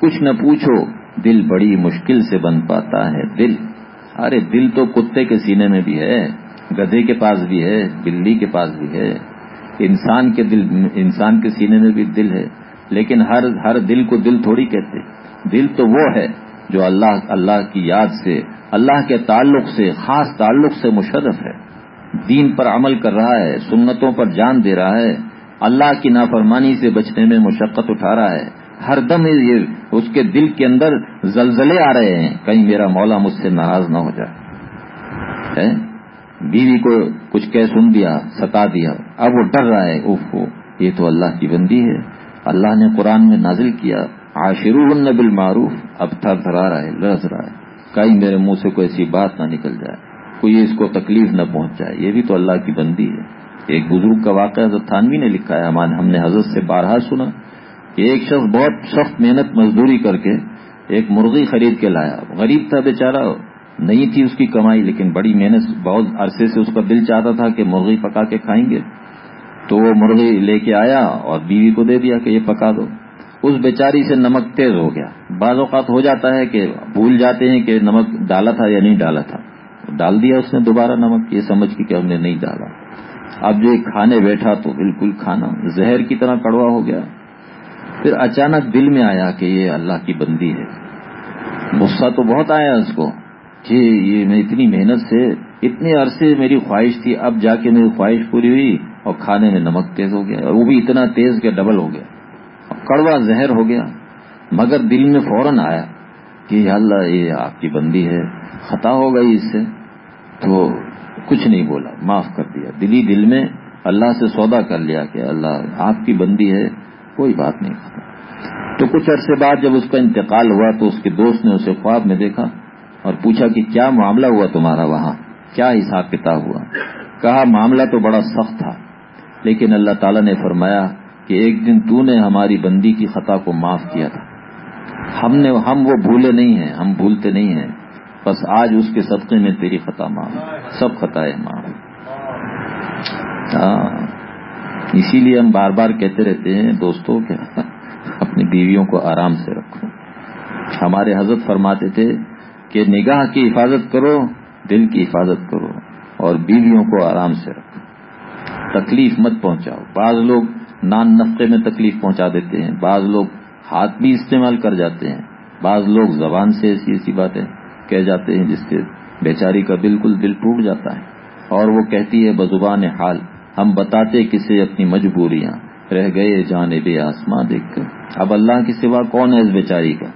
کچھ نہ پوچھو، دل بڑی مشکل سے بن پاتا ہے دل۔ ارے، دل تو کتے کے سینے میں بھی ہے، گدھے کے پاس بھی ہے، بلی کے پاس بھی ہے۔ انسان کے دل، انسان کے سینے میں بھی دل ہے، لیکن ہر ہر دل کو دل تھوڑی کہتے۔ دل تو وہ ہے جو اللہ اللہ کی یاد سے، اللہ کے تعلق سے، خاص تعلق سے مشرف ہے۔ دین پر عمل کر رہا ہے، سنتوں پر جان دے رہا ہے۔ اللہ کی نافرمانی سے بچنے میں مشقت اٹھا رہا ہے۔ ہر دم یہ اس کے دل کے اندر زلزلے آ رہے ہیں۔ کہیں میرا مولا مجھ سے ناراض نہ ہو جائے۔ بیوی کو کچھ کہہ سن دیا، ستا دیا۔ اب وہ ڈر رہا ہے۔ اوف ہو یہ تو اللہ کی بندی ہے۔ اللہ نے قرآن میں نازل کیا آشرو بالمعروف معروف اب تھر تھرا رہا ہے، لرز رہا ہے۔ کہیں میرے منہ سے کوئی ایسی بات نہ نکل جائے۔ کوئی اس کو تکلیف نہ پہنچ جائے یہ بھی تو اللہ کی بندی ہے۔ ایک بزرگ کا واقعہ حضرت تھانوی نے لکھا ہے۔ ہم نے حضرت سے بارہا سنا کہ ایک شخص بہت سخت محنت مزدوری کر کے ایک مرغی خرید کے لایا۔ غریب تھا بیچارہ، نہیں تھی اس کی کمائی، لیکن بڑی محنت، بہت عرصے سے اس کا دل چاہتا تھا کہ مرغی پکا کے کھائیں گے۔ تو وہ مرغی لے کے آیا اور بیوی کو دے دیا کہ یہ پکا دو۔ اس بیچاری سے نمک تیز ہو گیا۔ بعض اوقات ہو جاتا ہے کہ بھول جاتے ہیں کہ نمک ڈالا تھا یا نہیں ڈالا تھا۔ ڈال دیا اس نے دوبارہ نمک، یہ سمجھ کے کہ ہم نے نہیں ڈالا۔ اب جو کھانے بیٹھا تو بالکل کھانا، زہر کی طرح کڑوا ہو گیا۔ پھر اچانک دل میں آیا کہ یہ اللہ کی بندی ہے۔ غصہ تو بہت آیا اس کو کہ یہ میں اتنی محنت سے، اتنے عرصے میری خواہش تھی، اب جا کے میری خواہش پوری ہوئی اور کھانے میں نمک تیز ہو گیا اور وہ بھی اتنا تیز کہ ڈبل ہو گیا۔ کڑوا زہر ہو گیا۔ مگر دل میں فوراً آیا کہ اللہ، یہ آپ کی بندی ہے، خطا ہو گئی اس سے۔ تو کچھ نہیں بولا، معاف کر دیا۔ دلی دل میں اللہ سے سودا کر لیا کہ اللہ آپ کی بندی ہے، کوئی بات نہیں۔ تو کچھ عرصے بعد جب اس کا انتقال ہوا تو اس کے دوست نے اسے خواب میں دیکھا اور پوچھا کہ کیا معاملہ ہوا تمہارا وہاں؟ کیا حساب کتاب ہوا؟ کہا، معاملہ تو بڑا سخت تھا، لیکن اللہ تعالیٰ نے فرمایا کہ ایک دن تو نے ہماری بندی کی خطا کو معاف کیا تھا۔ ہم نے، ہم وہ بھولے نہیں ہیں، ہم بھولتے نہیں ہیں۔ بس آج اس کے صدقے میں تیری خطا ماں سب خطا ہے ماں اسی لیے ہم بار بار کہتے رہتے ہیں دوستوں کہ اپنی بیویوں کو آرام سے رکھو۔ ہمارے حضرت فرماتے تھے کہ نگاہ کی حفاظت کرو، دل کی حفاظت کرو، اور بیویوں کو آرام سے رکھو۔ تکلیف مت پہنچاؤ۔ بعض لوگ نان نفقے میں تکلیف پہنچا دیتے ہیں، بعض لوگ ہاتھ بھی استعمال کر جاتے ہیں، بعض لوگ زبان سے ایسی ایسی باتیں کہہ جاتے ہیں جس سے بیچاری کا بالکل دل ٹوٹ جاتا ہے اور وہ کہتی ہے بزبان حال، ہم بتاتے کسے اپنی مجبوریاں؟ رہ گئے جانے بے آسماں دیکھ کر۔ اب اللہ کی سوا کون ہے اس بیچاری کا؟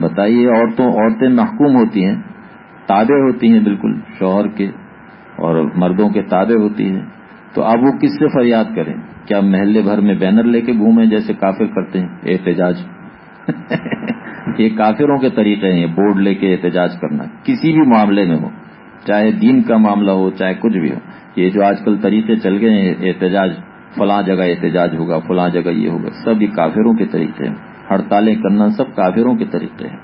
بتائیے، عورتوں، عورتیں محکوم ہوتی ہیں، تابع ہوتی ہیں بالکل، شوہر کے اور مردوں کے تابع ہوتی ہیں۔ تو اب وہ کس سے فریاد کریں؟ کیا محلے بھر میں بینر لے کے گھومیں جیسے کافر کرتے ہیں؟ احتجاج۔ یہ کافروں کے طریقے ہیں بورڈ لے کے احتجاج کرنا، کسی بھی معاملے میں ہو، چاہے دین کا معاملہ ہو، چاہے کچھ بھی ہو، یہ جو آج کل طریقے چل گئے ہیں، احتجاج، فلاں جگہ احتجاج ہوگا، فلاں جگہ یہ ہوگا، سب یہ کافروں کے طریقے ہیں۔ ہڑتالیں کرنا سب کافروں کے طریقے ہیں۔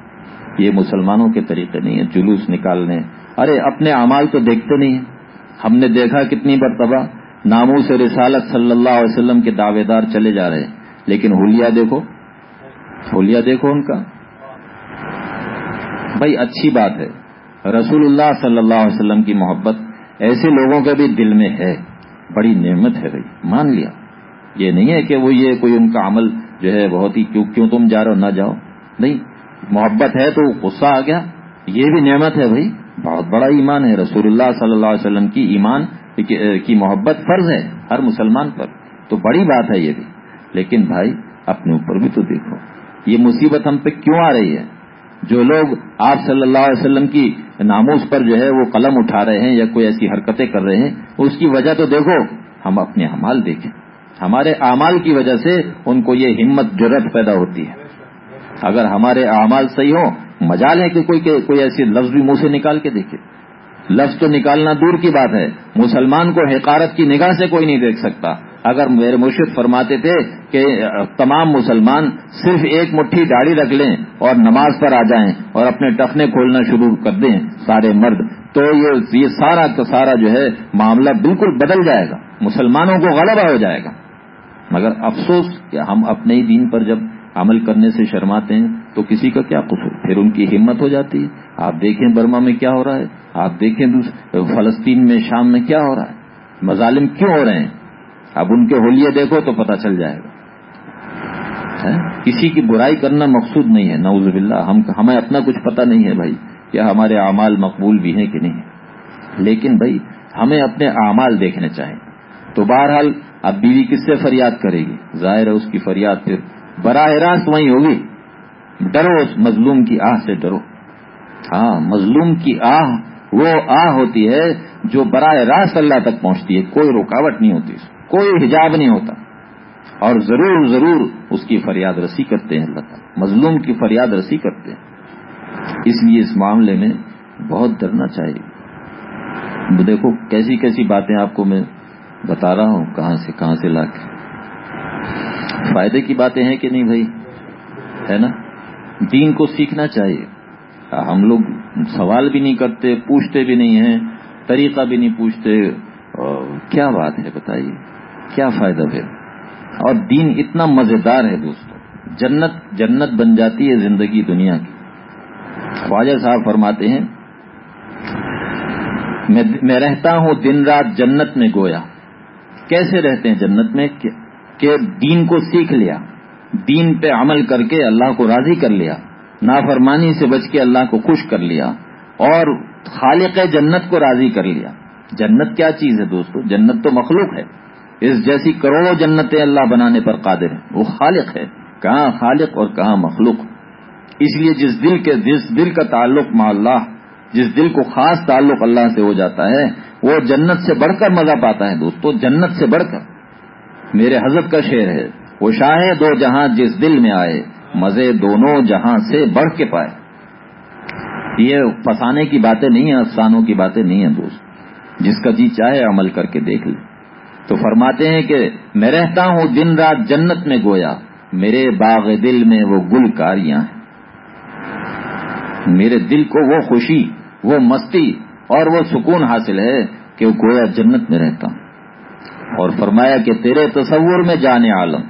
یہ مسلمانوں کے طریقے نہیں ہیں، جلوس نکالنے۔ ارے، اپنے اعمال تو دیکھتے نہیں ہیں۔ ہم نے دیکھا کتنی مرتبہ ناموں سے رسالت صلی اللہ علیہ وسلم کے دعوے دار چلے جا رہے ہیں۔ لیکن ہولیا دیکھو ہولیا دیکھو ان کا۔ بھائی اچھی بات ہے۔ رسول اللہ صلی اللہ علیہ وسلم کی محبت ایسے لوگوں کے بھی دل میں ہے۔ بڑی نعمت ہے بھائی، مان لیا۔ یہ نہیں ہے کہ وہ یہ کوئی ان کا عمل جو ہے بہت ہی کیوں کیوں تم جا رہے ہو نہ جاؤ۔ نہیں، محبت ہے تو غصہ آ گیا۔ یہ بھی نعمت ہے بھائی، بہت بڑا ایمان ہے۔ رسول اللہ صلی اللہ علیہ وسلم کی ایمان، کی محبت فرض ہے ہر مسلمان پر۔ تو بڑی بات ہے یہ بھی۔ لیکن بھائی، اپنے اوپر بھی تو دیکھو۔ یہ مصیبت ہم پہ کیوں آ رہی ہے؟ جو لوگ آپ صلی اللہ علیہ وسلم کی ناموز پر جو ہے وہ قلم اٹھا رہے ہیں یا کوئی ایسی حرکتیں کر رہے ہیں، اس کی وجہ تو دیکھو، ہم اپنے امال دیکھیں۔ ہمارے اعمال کی وجہ سے ان کو یہ ہمت جرت پیدا ہوتی ہے۔ اگر ہمارے اعمال صحیح ہوں مجال ہے کہ کوئی کوئی ایسی لفظ بھی منہ سے نکال کے دیکھے۔ لفظ تو نکالنا دور کی بات ہے، مسلمان کو حقارت کی نگاہ سے کوئی نہیں دیکھ سکتا۔ اگر میرے مرشد فرماتے تھے کہ تمام مسلمان صرف ایک مٹھی داڑھی رکھ لیں اور نماز پر آ جائیں اور اپنے ٹخنے کھولنا شروع کر دیں سارے مرد، تو یہ سارا کا سارا جو ہے معاملہ بالکل بدل جائے گا، مسلمانوں کو غلبہ ہو جائے گا۔ مگر افسوس کہ ہم اپنے ہی دین پر جب عمل کرنے سے شرماتے ہیں، تو کسی کا کیا قصور؟ پھر ان کی ہمت ہو جاتی ہے۔ آپ دیکھیں برما میں کیا ہو رہا ہے، آپ دیکھیں فلسطین میں شام میں کیا ہو رہا ہے۔ مظالم کیوں ہو رہے ہیں؟ اب ان کے ہولیے دیکھو تو پتہ چل جائے گا۔ کسی کی برائی کرنا مقصود نہیں ہے۔ نعوذ باللہ، ہم ہمیں اپنا کچھ پتہ نہیں ہے بھائی کیا ہمارے اعمال مقبول بھی ہیں کہ نہیں لیکن بھائی، ہمیں اپنے اعمال دیکھنے چاہیں تو بہرحال، اب بیوی کس سے فریاد کرے گی؟ ظاہر ہے اس کی فریاد پھر براہ راست وہیں ہوگی۔ ڈرو اس مظلوم کی آہ سے ڈرو۔ ہاں مظلوم کی آہ، وہ آہ ہوتی ہے جو براہ راست اللہ تک پہنچتی ہے۔ کوئی رکاوٹ نہیں ہوتی کوئی حجاب نہیں ہوتا۔ اور ضرور ضرور اس کی فریاد رسی کرتے ہیں اللہ تعالیٰ۔ مظلوم کی فریاد رسی کرتے ہیں۔ اس لیے اس معاملے میں بہت ڈرنا چاہیے۔ دیکھو کیسی کیسی باتیں آپ کو میں بتا رہا ہوں، کہاں سے کہاں سے لا کے۔ فائدے کی باتیں ہیں کہ نہیں بھائی؟ ہے نا؟ دین کو سیکھنا چاہیے۔ ہم لوگ سوال بھی نہیں کرتے، پوچھتے بھی نہیں ہیں، طریقہ بھی نہیں پوچھتے۔ کیا بات ہے بتائیے؟ کیا فائدہ پھر؟ اور دین اتنا مزیدار ہے دوستوں جنت جنت بن جاتی ہے زندگی دنیا کی۔ خواجہ صاحب فرماتے ہیں، میں رہتا ہوں دن رات جنت میں گویا۔ کیسے رہتے ہیں جنت میں؟ کہ دین کو سیکھ لیا، دین پہ عمل کر کے اللہ کو راضی کر لیا، نافرمانی سے بچ کے اللہ کو خوش کر لیا، اور خالق جنت کو راضی کر لیا۔ جنت کیا چیز ہے دوستو؟ جنت تو مخلوق ہے۔ اس جیسی کروڑوں جنتیں اللہ بنانے پر قادر ہیں۔ وہ خالق ہے۔ کہاں خالق اور کہاں مخلوق؟ اس لیے جس دل کے جس دل کا تعلق مع اللہ، جس دل کو خاص تعلق اللہ سے ہو جاتا ہے، وہ جنت سے بڑھ کر مزہ پاتا ہے۔ دوستو، جنت سے بڑھ کر۔ میرے حضرت کا شعر ہے۔ وہ شاہ دو جہاں جس دل میں آئے، مزے دونوں جہاں سے بڑھ کے پائے۔ یہ پسانے کی باتیں نہیں ہیں افسانوں کی باتیں نہیں ہیں دوست۔ جس کا جی چاہے، عمل کر کے دیکھ لے۔ تو فرماتے ہیں کہ میں رہتا ہوں دن رات جنت میں گویا، میرے باغ دل میں وہ گل کاریاں ہیں۔ میرے دل کو وہ خوشی، وہ مستی اور وہ سکون حاصل ہے کہ وہ گویا جنت میں رہتا ہوں۔ اور فرمایا کہ تیرے تصور میں جانے عالم،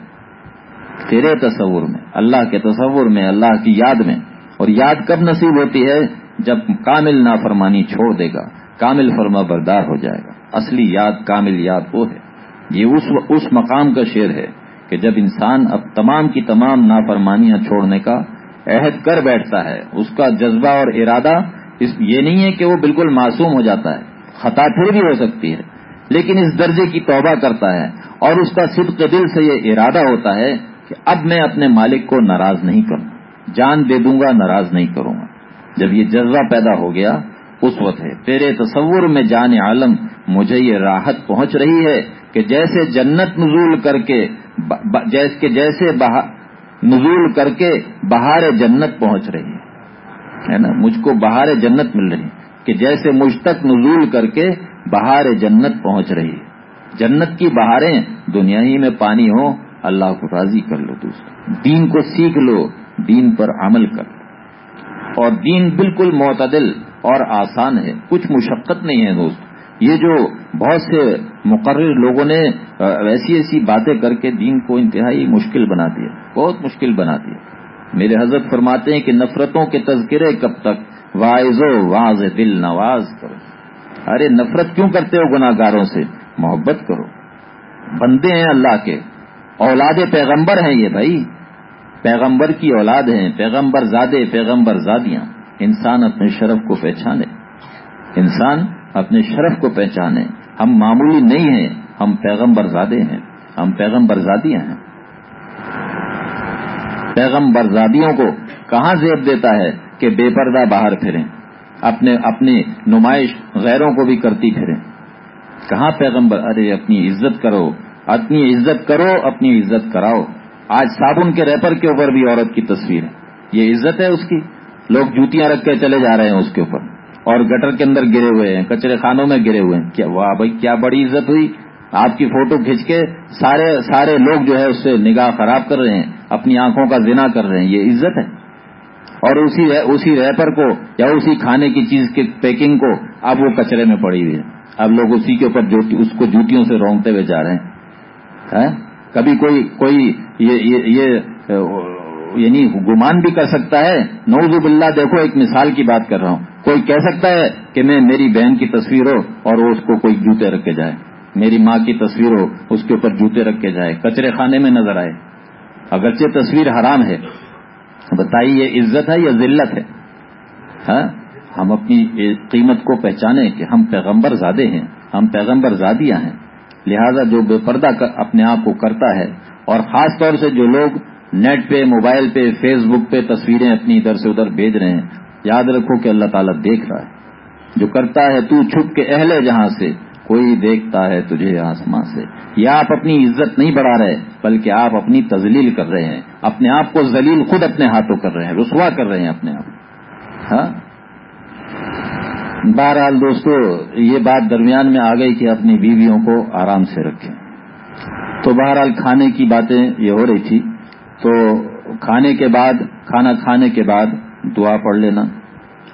تیرے تصور میں، اللہ کے تصور میں، اللہ کی یاد میں۔ اور یاد کب نصیب ہوتی ہے؟ جب کامل نافرمانی چھوڑ دے گا، کامل فرما بردار ہو جائے گا۔ اصلی یاد، کامل یاد وہ ہے۔ یہ اس اس مقام کا شعر ہے کہ جب انسان اب تمام کی تمام نافرمانیاں چھوڑنے کا عہد کر بیٹھتا ہے، اس کا جذبہ اور ارادہ اس یہ نہیں ہے کہ وہ بالکل معصوم ہو جاتا ہے، خطا پھر بھی ہو سکتی ہے، لیکن اس درجے کی توبہ کرتا ہے اور اس کا صدق دل سے یہ ارادہ ہوتا ہے کہ اب میں اپنے مالک کو ناراض نہیں کروں، جان دے دوں گا، ناراض نہیں کروں گا۔ جب یہ جذبہ پیدا ہو گیا، اس وقت ہے۔ تیرے تصور میں جان عالم، مجھے یہ راحت پہنچ رہی ہے۔ کہ جیسے جنت نزول کر کے جیسے نزول کر کے بہار جنت پہنچ رہی ہے نا؟ مجھ کو بہار جنت مل رہی کہ جیسے مجھ تک نزول کر کے بہار جنت پہنچ رہی ہے۔ جنت کی بہاریں دنیا ہی میں پانی ہو اللہ کو راضی کر لو دوسرا دین کو سیکھ لو، دین پر عمل کر۔ لو اور دین بالکل معتدل اور آسان ہے۔ کچھ مشقت نہیں ہے دوست۔ یہ جو بہت سے مقرر لوگوں نے ایسی ایسی باتیں کر کے دین کو انتہائی مشکل بنا دیا، بہت مشکل بنا دیا۔ میرے حضرت فرماتے ہیں کہ نفرتوں کے تذکرے کب تک؟ واعض و واض دل نواز کرو۔ ارے نفرت کیوں کرتے ہو گناگاروں سے؟ محبت کرو۔ بندے ہیں اللہ کے۔ اولاد پیغمبر ہیں یہ بھائی۔ پیغمبر کی اولاد ہیں، پیغمبر زادے، پیغمبر زادیاں۔ انسان اپنے شرف کو پہچانے۔ انسان اپنے شرف کو پہچانے ہم معمولی نہیں ہیں، ہم پیغمبر زادے ہیں۔ ہم پیغمبر زادیاں ہیں۔ پیغمبر زادیوں کو کہاں زیب دیتا ہے کہ بے پردہ باہر پھریں، اپنے، اپنی نمائش غیروں کو بھی کرتی پھریں۔ کہاں پیغمبر، ارے اپنی عزت کرو، اپنی عزت کرو، اپنی عزت کراؤ۔ آج صابن کے ریپر کے اوپر بھی عورت کی تصویر ہے۔ یہ عزت ہے اس کی۔ لوگ جوتیاں رکھ کے چلے جا رہے ہیں اس کے اوپر۔ اور گٹر کے اندر گرے ہوئے ہیں، کچرے خانوں میں گرے ہوئے ہیں۔ کیا واہ بھائی، کیا بڑی عزت ہوئی۔ آپ کی فوٹو کھینچ کے سارے سارے لوگ جو ہے اس سے نگاہ خراب کر رہے ہیں، اپنی آنکھوں کا زنا کر رہے ہیں۔ یہ عزت ہے۔ اور اسی اسی ریپر کو یا اسی کھانے کی چیز کی پیکنگ کو اب وہ کچرے میں پڑی ہوئی ہے۔ اب لوگ اسی کے اوپر اس کو جوتیوں سے رونگتے ہوئے جا رہے ہیں۔ کبھی کوئی کوئی یہ یعنی گمان بھی کر سکتا ہے نوز باللہ، دیکھو ایک مثال کی بات کر رہا ہوں۔ کوئی کہہ سکتا ہے کہ میں میری بہن کی تصویر ہو اور وہ اس کو کوئی جوتے رکھ کے جائے۔ میری ماں کی تصویر ہو، اس کے اوپر جوتے رکھ کے جائے۔ کچرے خانے میں نظر آئے۔ اگرچہ تصویر حرام ہے، بتائیے یہ عزت ہے یا ذلت ہے؟ ہاں؟ ہم اپنی قیمت کو پہچانے کہ ہم پیغمبر زادے ہیں، ہم پیغمبر زادیاں ہیں۔ لہذا جو بے پردہ اپنے آپ کو کرتا ہے اور خاص طور سے جو لوگ نیٹ پہ، موبائل پہ، فیس بک پہ تصویریں اپنی ادھر سے ادھر بھیج رہے ہیں۔ یاد رکھو کہ اللہ تعالیٰ دیکھ رہا ہے۔ جو کرتا ہے تو چھپ کے اہل جہاں سے، کوئی دیکھتا ہے تجھے آسمان سے۔ یا آپ اپنی عزت نہیں بڑھا رہے، بلکہ آپ اپنی تزلیل کر رہے ہیں۔ اپنے آپ کو ذلیل خود اپنے ہاتھوں کر رہے ہیں، رسوا کر رہے ہیں اپنے آپ ہاں؟ بہرحال دوستو، یہ بات درمیان میں آ گئی کہ اپنی بیویوں کو آرام سے رکھیں۔ تو بہرحال کھانے کی باتیں یہ ہو رہی تھی۔ تو کھانے کے بعد، کھانا کھانے کے بعد دعا پڑھ لینا۔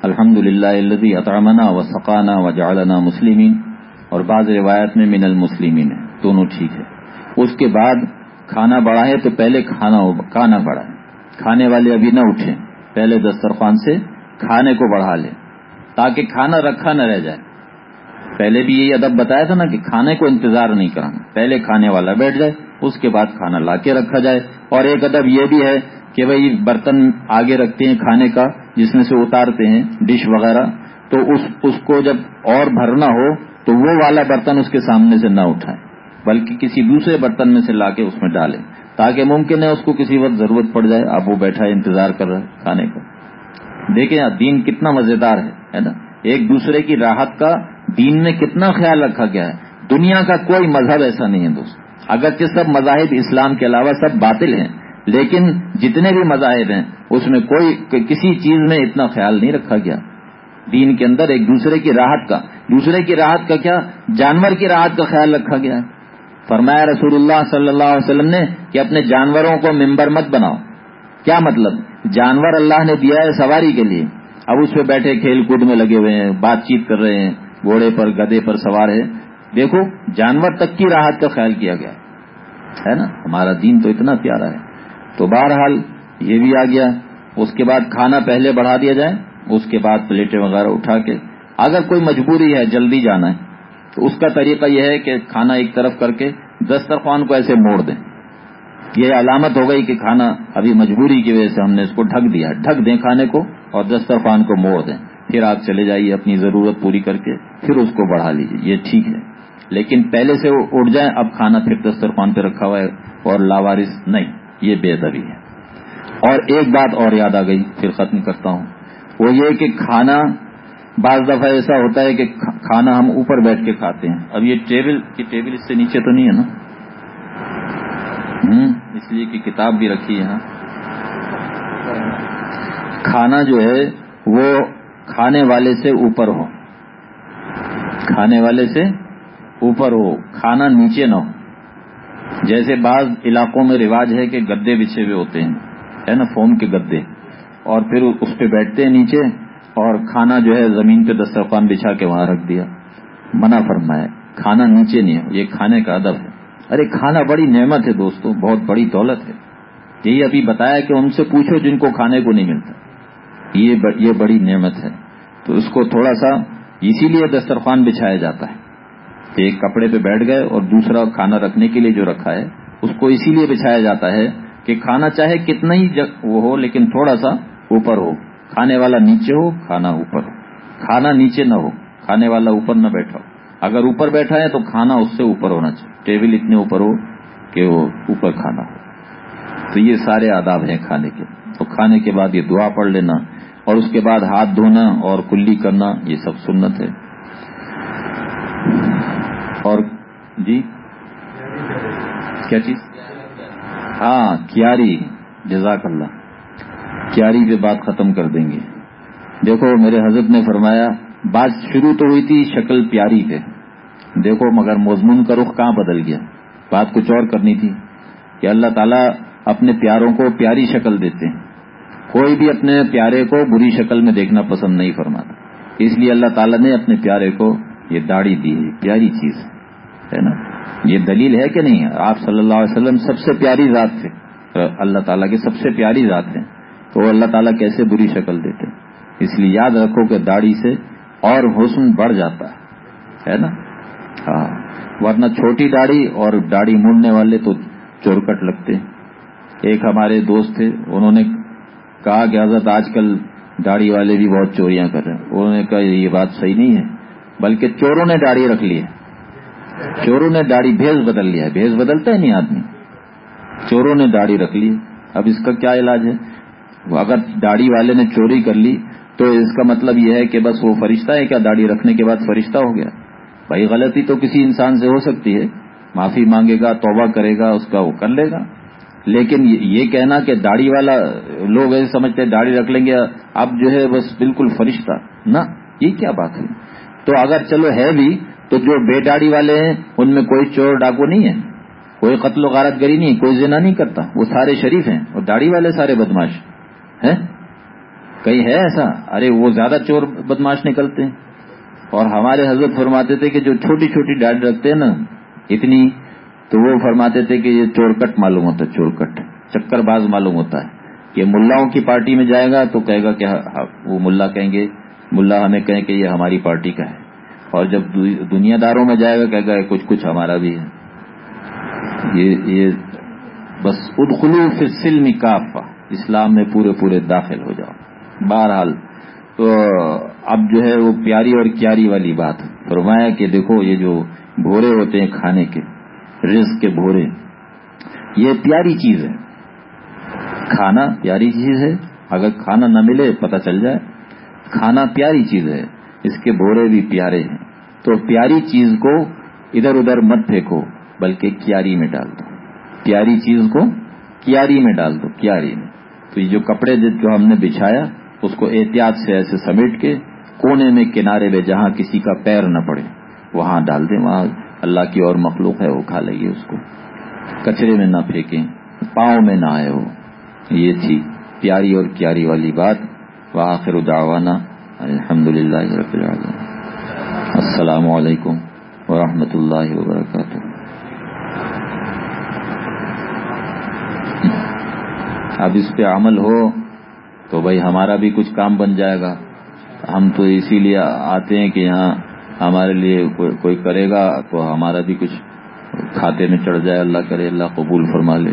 الحمد للہ اطامنا و سقانہ و جالنا مسلمین۔ اور بعض روایت میں من المسلمین۔ ہے دونوں ٹھیک ہے۔ اس کے بعد کھانا بڑھائے تو پہلے کھانا کھانا بڑھائے کھانے والے ابھی نہ اٹھیں۔ پہلے دسترخوان سے کھانے کو بڑھا لیں۔ تاکہ کھانا رکھا نہ رہ جائے۔ پہلے بھی یہی ادب بتایا تھا نا کہ کھانے کو انتظار نہیں کرانا پہلے کھانے والا بیٹھ جائے۔ اس کے بعد کھانا لا کے رکھا جائے۔ اور ایک ادب یہ بھی ہے کہ بھائی برتن آگے رکھتے ہیں کھانے کا، جس میں سے اتارتے ہیں ڈش وغیرہ۔ تو اس اس کو جب اور بھرنا ہو، تو وہ والا برتن اس کے سامنے سے نہ اٹھائیں، بلکہ کسی دوسرے برتن میں سے لا کے اس میں ڈالیں۔ تاکہ ممکن ہے اس کو کسی وقت ضرورت پڑ جائے اب وہ بیٹھا ہے انتظار کر رہا ہے کھانے کا۔ دیکھیں دین کتنا مزیدار ہے نا؟ ایک دوسرے کی راحت کا دین میں کتنا خیال رکھا گیا ہے۔ دنیا کا کوئی مذہب ایسا نہیں ہے دوست۔ اگرچہ سب مذاہب اسلام کے علاوہ سب باطل ہیں، لیکن جتنے بھی مذاہب ہیں، اس میں کوئی کسی چیز میں اتنا خیال نہیں رکھا گیا۔ دین کے اندر ایک دوسرے کی راحت کا، دوسرے کی راحت کا کیا؟ جانور کی راحت کا خیال رکھا گیا۔ ہے فرمایا رسول اللہ صلی اللہ علیہ وسلم نے کہ اپنے جانوروں کو ممبر مت بناؤ۔ کیا مطلب؟ جانور اللہ نے دیا ہے سواری کے لیے۔ اب اس پہ بیٹھے کھیل کود میں لگے ہوئے ہیں، بات چیت کر رہے ہیں، گھوڑے پر گدے پر سوار ہے دیکھو، جانور تک کی راحت کا خیال کیا گیا۔ ہے نا؟ ہمارا دین تو اتنا پیارا ہے۔ تو بہرحال یہ بھی آ گیا۔ اس کے بعد کھانا پہلے بڑھا دیا جائے، اس کے بعد پلیٹیں وغیرہ اٹھا کے۔ اگر کوئی مجبوری ہے جلدی جانا ہے، تو اس کا طریقہ یہ ہے کہ کھانا ایک طرف کر کے دسترخوان کو ایسے موڑ دیں۔ یہ علامت ہو گئی کہ کھانا ابھی مجبوری کی وجہ سے ہم نے اس کو ڈھک دیا۔ ڈھک دیں کھانے کو اور دسترخوان کو موڑ دیں۔ پھر آپ چلے جائیے، اپنی ضرورت پوری کر کے، پھر اس کو بڑھا لیجیے۔ یہ ٹھیک ہے۔ لیکن پہلے سے وہ اٹھ جائیں، اب کھانا پھر دسترخوان پہ رکھا ہوا ہے اور لاوارث نہیں، یہ بے ادبی ہے۔ اور ایک بات اور یاد آ گئی، پھر ختم کرتا ہوں۔ وہ یہ کہ کھانا، بعض دفعہ ایسا ہوتا ہے کہ کھانا ہم اوپر بیٹھ کے کھاتے ہیں۔ اب یہ ٹیبل کی ٹیبل اس سے نیچے تو نہیں ہے نا؟ اس لیے کہ کتاب بھی رکھی ہے کھانا جو ہے، وہ کھانے والے سے اوپر ہو۔ کھانے والے سے اوپر ہو، کھانا نیچے نہ ہو۔ جیسے بعض علاقوں میں رواج ہے کہ گدے بچھے ہوئے ہوتے ہیں، ہے نا، فوم کے گدے۔ اور پھر اس پہ بیٹھتے ہیں نیچے اور کھانا جو ہے زمین پہ دسترخوان بچھا کے وہاں رکھ دیا۔ منع فرمایا، کھانا نیچے نہیں ہو، یہ کھانے کا ادب ہے۔ ارے، کھانا بڑی نعمت ہے دوستوں بہت بڑی دولت ہے۔ یہی ابھی بتایا کہ ان سے پوچھو جن کو کھانے کو نہیں ملتا۔ یہ بڑی نعمت ہے۔ تو اس کو تھوڑا سا اسی لیے دسترخوان بچھایا جاتا ہے۔ کہ ایک کپڑے پہ بیٹھ گئے اور دوسرا کھانا رکھنے کے لیے جو رکھا ہے، اس کو اسی لیے بچھایا جاتا ہے کہ کھانا چاہے کتنا ہی وہ ہو، لیکن تھوڑا سا اوپر ہو۔ کھانے والا نیچے ہو، کھانا اوپر ہو۔ کھانا نیچے نہ ہو، کھانے والا اوپر نہ بیٹھا ہو۔ اگر اوپر بیٹھا ہے تو کھانا اس سے اوپر ہونا چاہیے۔ ٹیبل اتنے اوپر ہو کہ وہ اوپر کھانا ہو۔ تو یہ سارے آداب ہیں کھانے کے۔ تو کھانے کے بعد یہ دعا پڑھ لینا اور اس کے بعد ہاتھ دھونا اور کلی کرنا، یہ سب سنت ہے۔ اور جی؟ کیا چیز؟ ہاں کیاری، جزاک اللہ۔ کیاری پہ بات ختم کر دیں گے۔ دیکھو، میرے حضرت نے فرمایا، بات شروع تو ہوئی تھی شکل پیاری پہ۔ دیکھو، مگر مضمون کا رخ کہاں بدل گیا؟ بات کچھ اور کرنی تھی۔ کہ اللہ تعالیٰ اپنے پیاروں کو پیاری شکل دیتے ہیں۔ کوئی بھی اپنے پیارے کو بری شکل میں دیکھنا پسند نہیں فرماتا۔ اس لیے اللہ تعالیٰ نے اپنے پیارے کو یہ داڑھی دی ہے پیاری چیز، ہے نا؟ یہ دلیل ہے کہ نہیں؟ آپ صلی اللہ علیہ وسلم سب سے پیاری ذات تھے۔ اللہ تعالیٰ کی سب سے پیاری ذات ہیں۔ تو اللہ تعالیٰ کیسے بری شکل دیتے؟ اس لیے یاد رکھو کہ داڑھی سے اور حسن بڑھ جاتا ہے نا؟ ہاں۔ ورنہ چھوٹی داڑھی اور داڑھی مڑنے والے تو چورکٹ لگتے۔ ایک ہمارے دوست تھے، انہوں نے کہا کہ حضرت آج کل داڑھی والے بھی بہت چوریاں کر رہے ہیں۔ انہوں نے کہا، یہ بات صحیح نہیں ہے۔ بلکہ چوروں نے داڑھی رکھ لی ہے۔ چوروں نے داڑھی بھیز بدل لیا ہے۔ بھیز بدلتا ہے نہیں آدمی؟ چوروں نے داڑھی رکھ لی۔ اب اس کا کیا علاج ہے؟ اگر داڑھی والے نے چوری کر لی تو اس کا مطلب یہ ہے کہ بس وہ فرشتہ ہے کیا؟ داڑھی رکھنے کے بعد فرشتہ ہو گیا۔ بھائی غلطی تو کسی انسان سے ہو سکتی ہے۔ معافی مانگے گا، توبہ کرے گا، اس کا وہ کر لے گا۔ لیکن یہ کہنا کہ داڑھی والا لوگ ایسے سمجھتے ہیں، داڑھی رکھ لیں گے، اب جو ہے بس بالکل فرشتہ۔ نہ، یہ کیا بات ہے؟ تو اگر چلو ہے بھی، تو جو بے داڑھی والے ہیں، ان میں کوئی چور ڈاکو نہیں ہے۔ کوئی قتل و غارت گری نہیں، کوئی زنا نہیں کرتا۔ وہ سارے شریف ہیں اور داڑھی والے سارے بدماش۔ ہیں؟ کہیں ہے ایسا؟ ارے، وہ زیادہ چور بدماش نکلتے۔ ہیں اور ہمارے حضرت فرماتے تھے کہ جو چھوٹی چھوٹی ڈاڑی رکھتے ہیں نا، اتنی، تو وہ فرماتے تھے کہ یہ چورکٹ معلوم ہوتا ہے چورکٹ چکر باز معلوم ہوتا ہے۔ کہ ملاؤں کی پارٹی میں جائے گا تو کہے گا کہ ہاں، ہاں، وہ ملا کہیں گے۔ ملا ہمیں کہیں کہ یہ ہماری پارٹی کا ہے۔ اور جب دنیا داروں میں جائے گا، کہے گا کچھ کچھ ہمارا بھی ہے۔ یہ یہ بس ادخلو فی السلم کافہ۔ اسلام میں پورے پورے داخل ہو جاؤ۔ بہرحال تو اب جو ہے وہ پیاری اور کیاری والی بات فرمایا کہ دیکھو، یہ جو بھورے ہوتے ہیں کھانے کے، رزق کے بھورے، یہ پیاری چیز ہے۔ کھانا پیاری چیز ہے۔ اگر کھانا نہ ملے، پتہ چل جائے۔ کھانا پیاری چیز ہے، اس کے بھورے بھی پیارے ہیں۔ تو پیاری چیز کو ادھر ادھر مت پھینکو، بلکہ کیاری میں ڈال دو۔ پیاری چیز کو کیاری میں ڈال دو، کیاری میں۔ تو یہ جو کپڑے جو ہم نے بچھایا، اس کو احتیاط سے ایسے سمیٹ کے کونے میں، کنارے میں، جہاں کسی کا پیر نہ پڑے، وہاں ڈال دیں۔ وہاں اللہ کی اور مخلوق ہے، وہ کھا لے اس کو۔ کچرے میں نہ پھینکیں، پاؤں میں نہ آئے وہ یہ تھی پیاری اور کیاری والی بات۔ وآخر دعوانا الحمد للہ رب العالمین۔ السلام علیکم ورحمۃ اللہ وبرکاتہ۔ اب اس پہ عمل ہو تو بھائی ہمارا بھی کچھ کام بن جائے گا۔ ہم تو اسی لیے آتے ہیں کہ یہاں ہمارے لیے کوئی کرے گا تو ہمارا بھی کچھ کھاتے میں چڑھ جائے۔ اللہ کرے، اللہ قبول فرما لے۔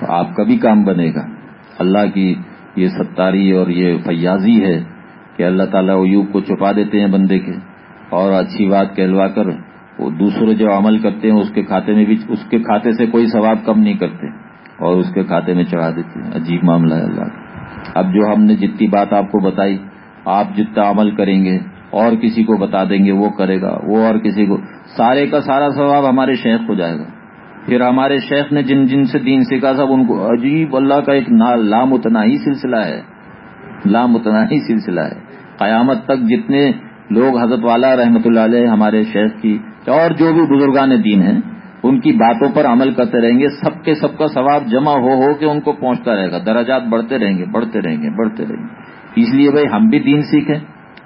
تو آپ کا بھی کام بنے گا۔ اللہ کی یہ ستاری اور یہ فیاضی ہے کہ اللہ تعالیٰ یوگ کو چھپا دیتے ہیں بندے کے اور اچھی بات کہلوا کر وہ دوسرے جو عمل کرتے ہیں اس کے کھاتے میں بھی اس کے کھاتے سے کوئی ثواب کم نہیں کرتے اور اس کے کھاتے میں چڑھا دیتے ہیں۔ عجیب معاملہ ہے اللہ کا۔ اب جو ہم نے جتنی بات آپ کو بتائی، آپ جتنا عمل کریں گے، اور کسی کو بتا دیں گے، وہ کرے گا، وہ اور کسی کو سارے کا سارا ثواب ہمارے شیخ ہو جائے گا۔ پھر ہمارے شیخ نے جن جن سے دین سیکھا سب ان کو عجیب اللہ کا ایک لام اتنا ہی سلسلہ ہے۔ لام اتنا ہی سلسلہ ہے۔ قیامت تک جتنے لوگ حضرت والا رحمۃ اللہ علیہ ہمارے شیخ کی اور جو بھی بزرگان دین ہیں، ان کی باتوں پر عمل کرتے رہیں گے۔ سب کے سب کا ثواب جمع ہو ہو کے ان کو پہنچتا رہے گا۔ درجات بڑھتے رہیں گے، بڑھتے رہیں گے، بڑھتے رہیں گے۔ اس لیے بھائی ہم بھی دین سیکھیں۔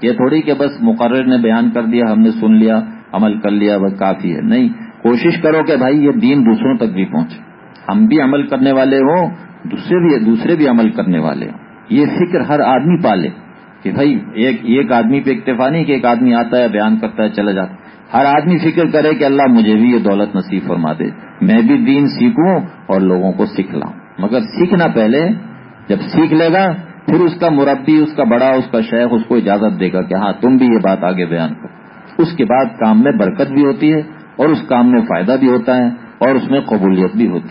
یہ تھوڑی کہ بس مقرر نے بیان کر دیا، ہم نے سن لیا، عمل کر لیا، بس کافی ہے۔ نہیں کوشش کرو کہ بھائی یہ دین دوسروں تک بھی پہنچے۔ ہم بھی عمل کرنے والے ہوں، دوسرے بھی دوسرے بھی عمل کرنے والے ہوں۔ یہ فکر ہر آدمی پالے کہ بھائی ایک ایک آدمی پہ اکتفا نہیں کہ ایک آدمی آتا ہے، بیان کرتا ہے، چلا جاتا ہے۔ ہر آدمی فکر کرے کہ اللہ مجھے بھی یہ دولت نصیب فرما دے۔ میں بھی دین سیکھوں اور لوگوں کو سیکھ لاؤں۔ مگر سیکھنا پہلے، جب سیکھ لے گا، پھر اس کا مربی، اس کا بڑا، اس کا شیخ اس کو اجازت دے گا کہ ہاں تم بھی یہ بات آگے بیان کرو۔ اس کے بعد کام میں برکت بھی ہوتی ہے اور اس کام میں فائدہ بھی ہوتا ہے اور اس میں قبولیت بھی ہوتی ہے۔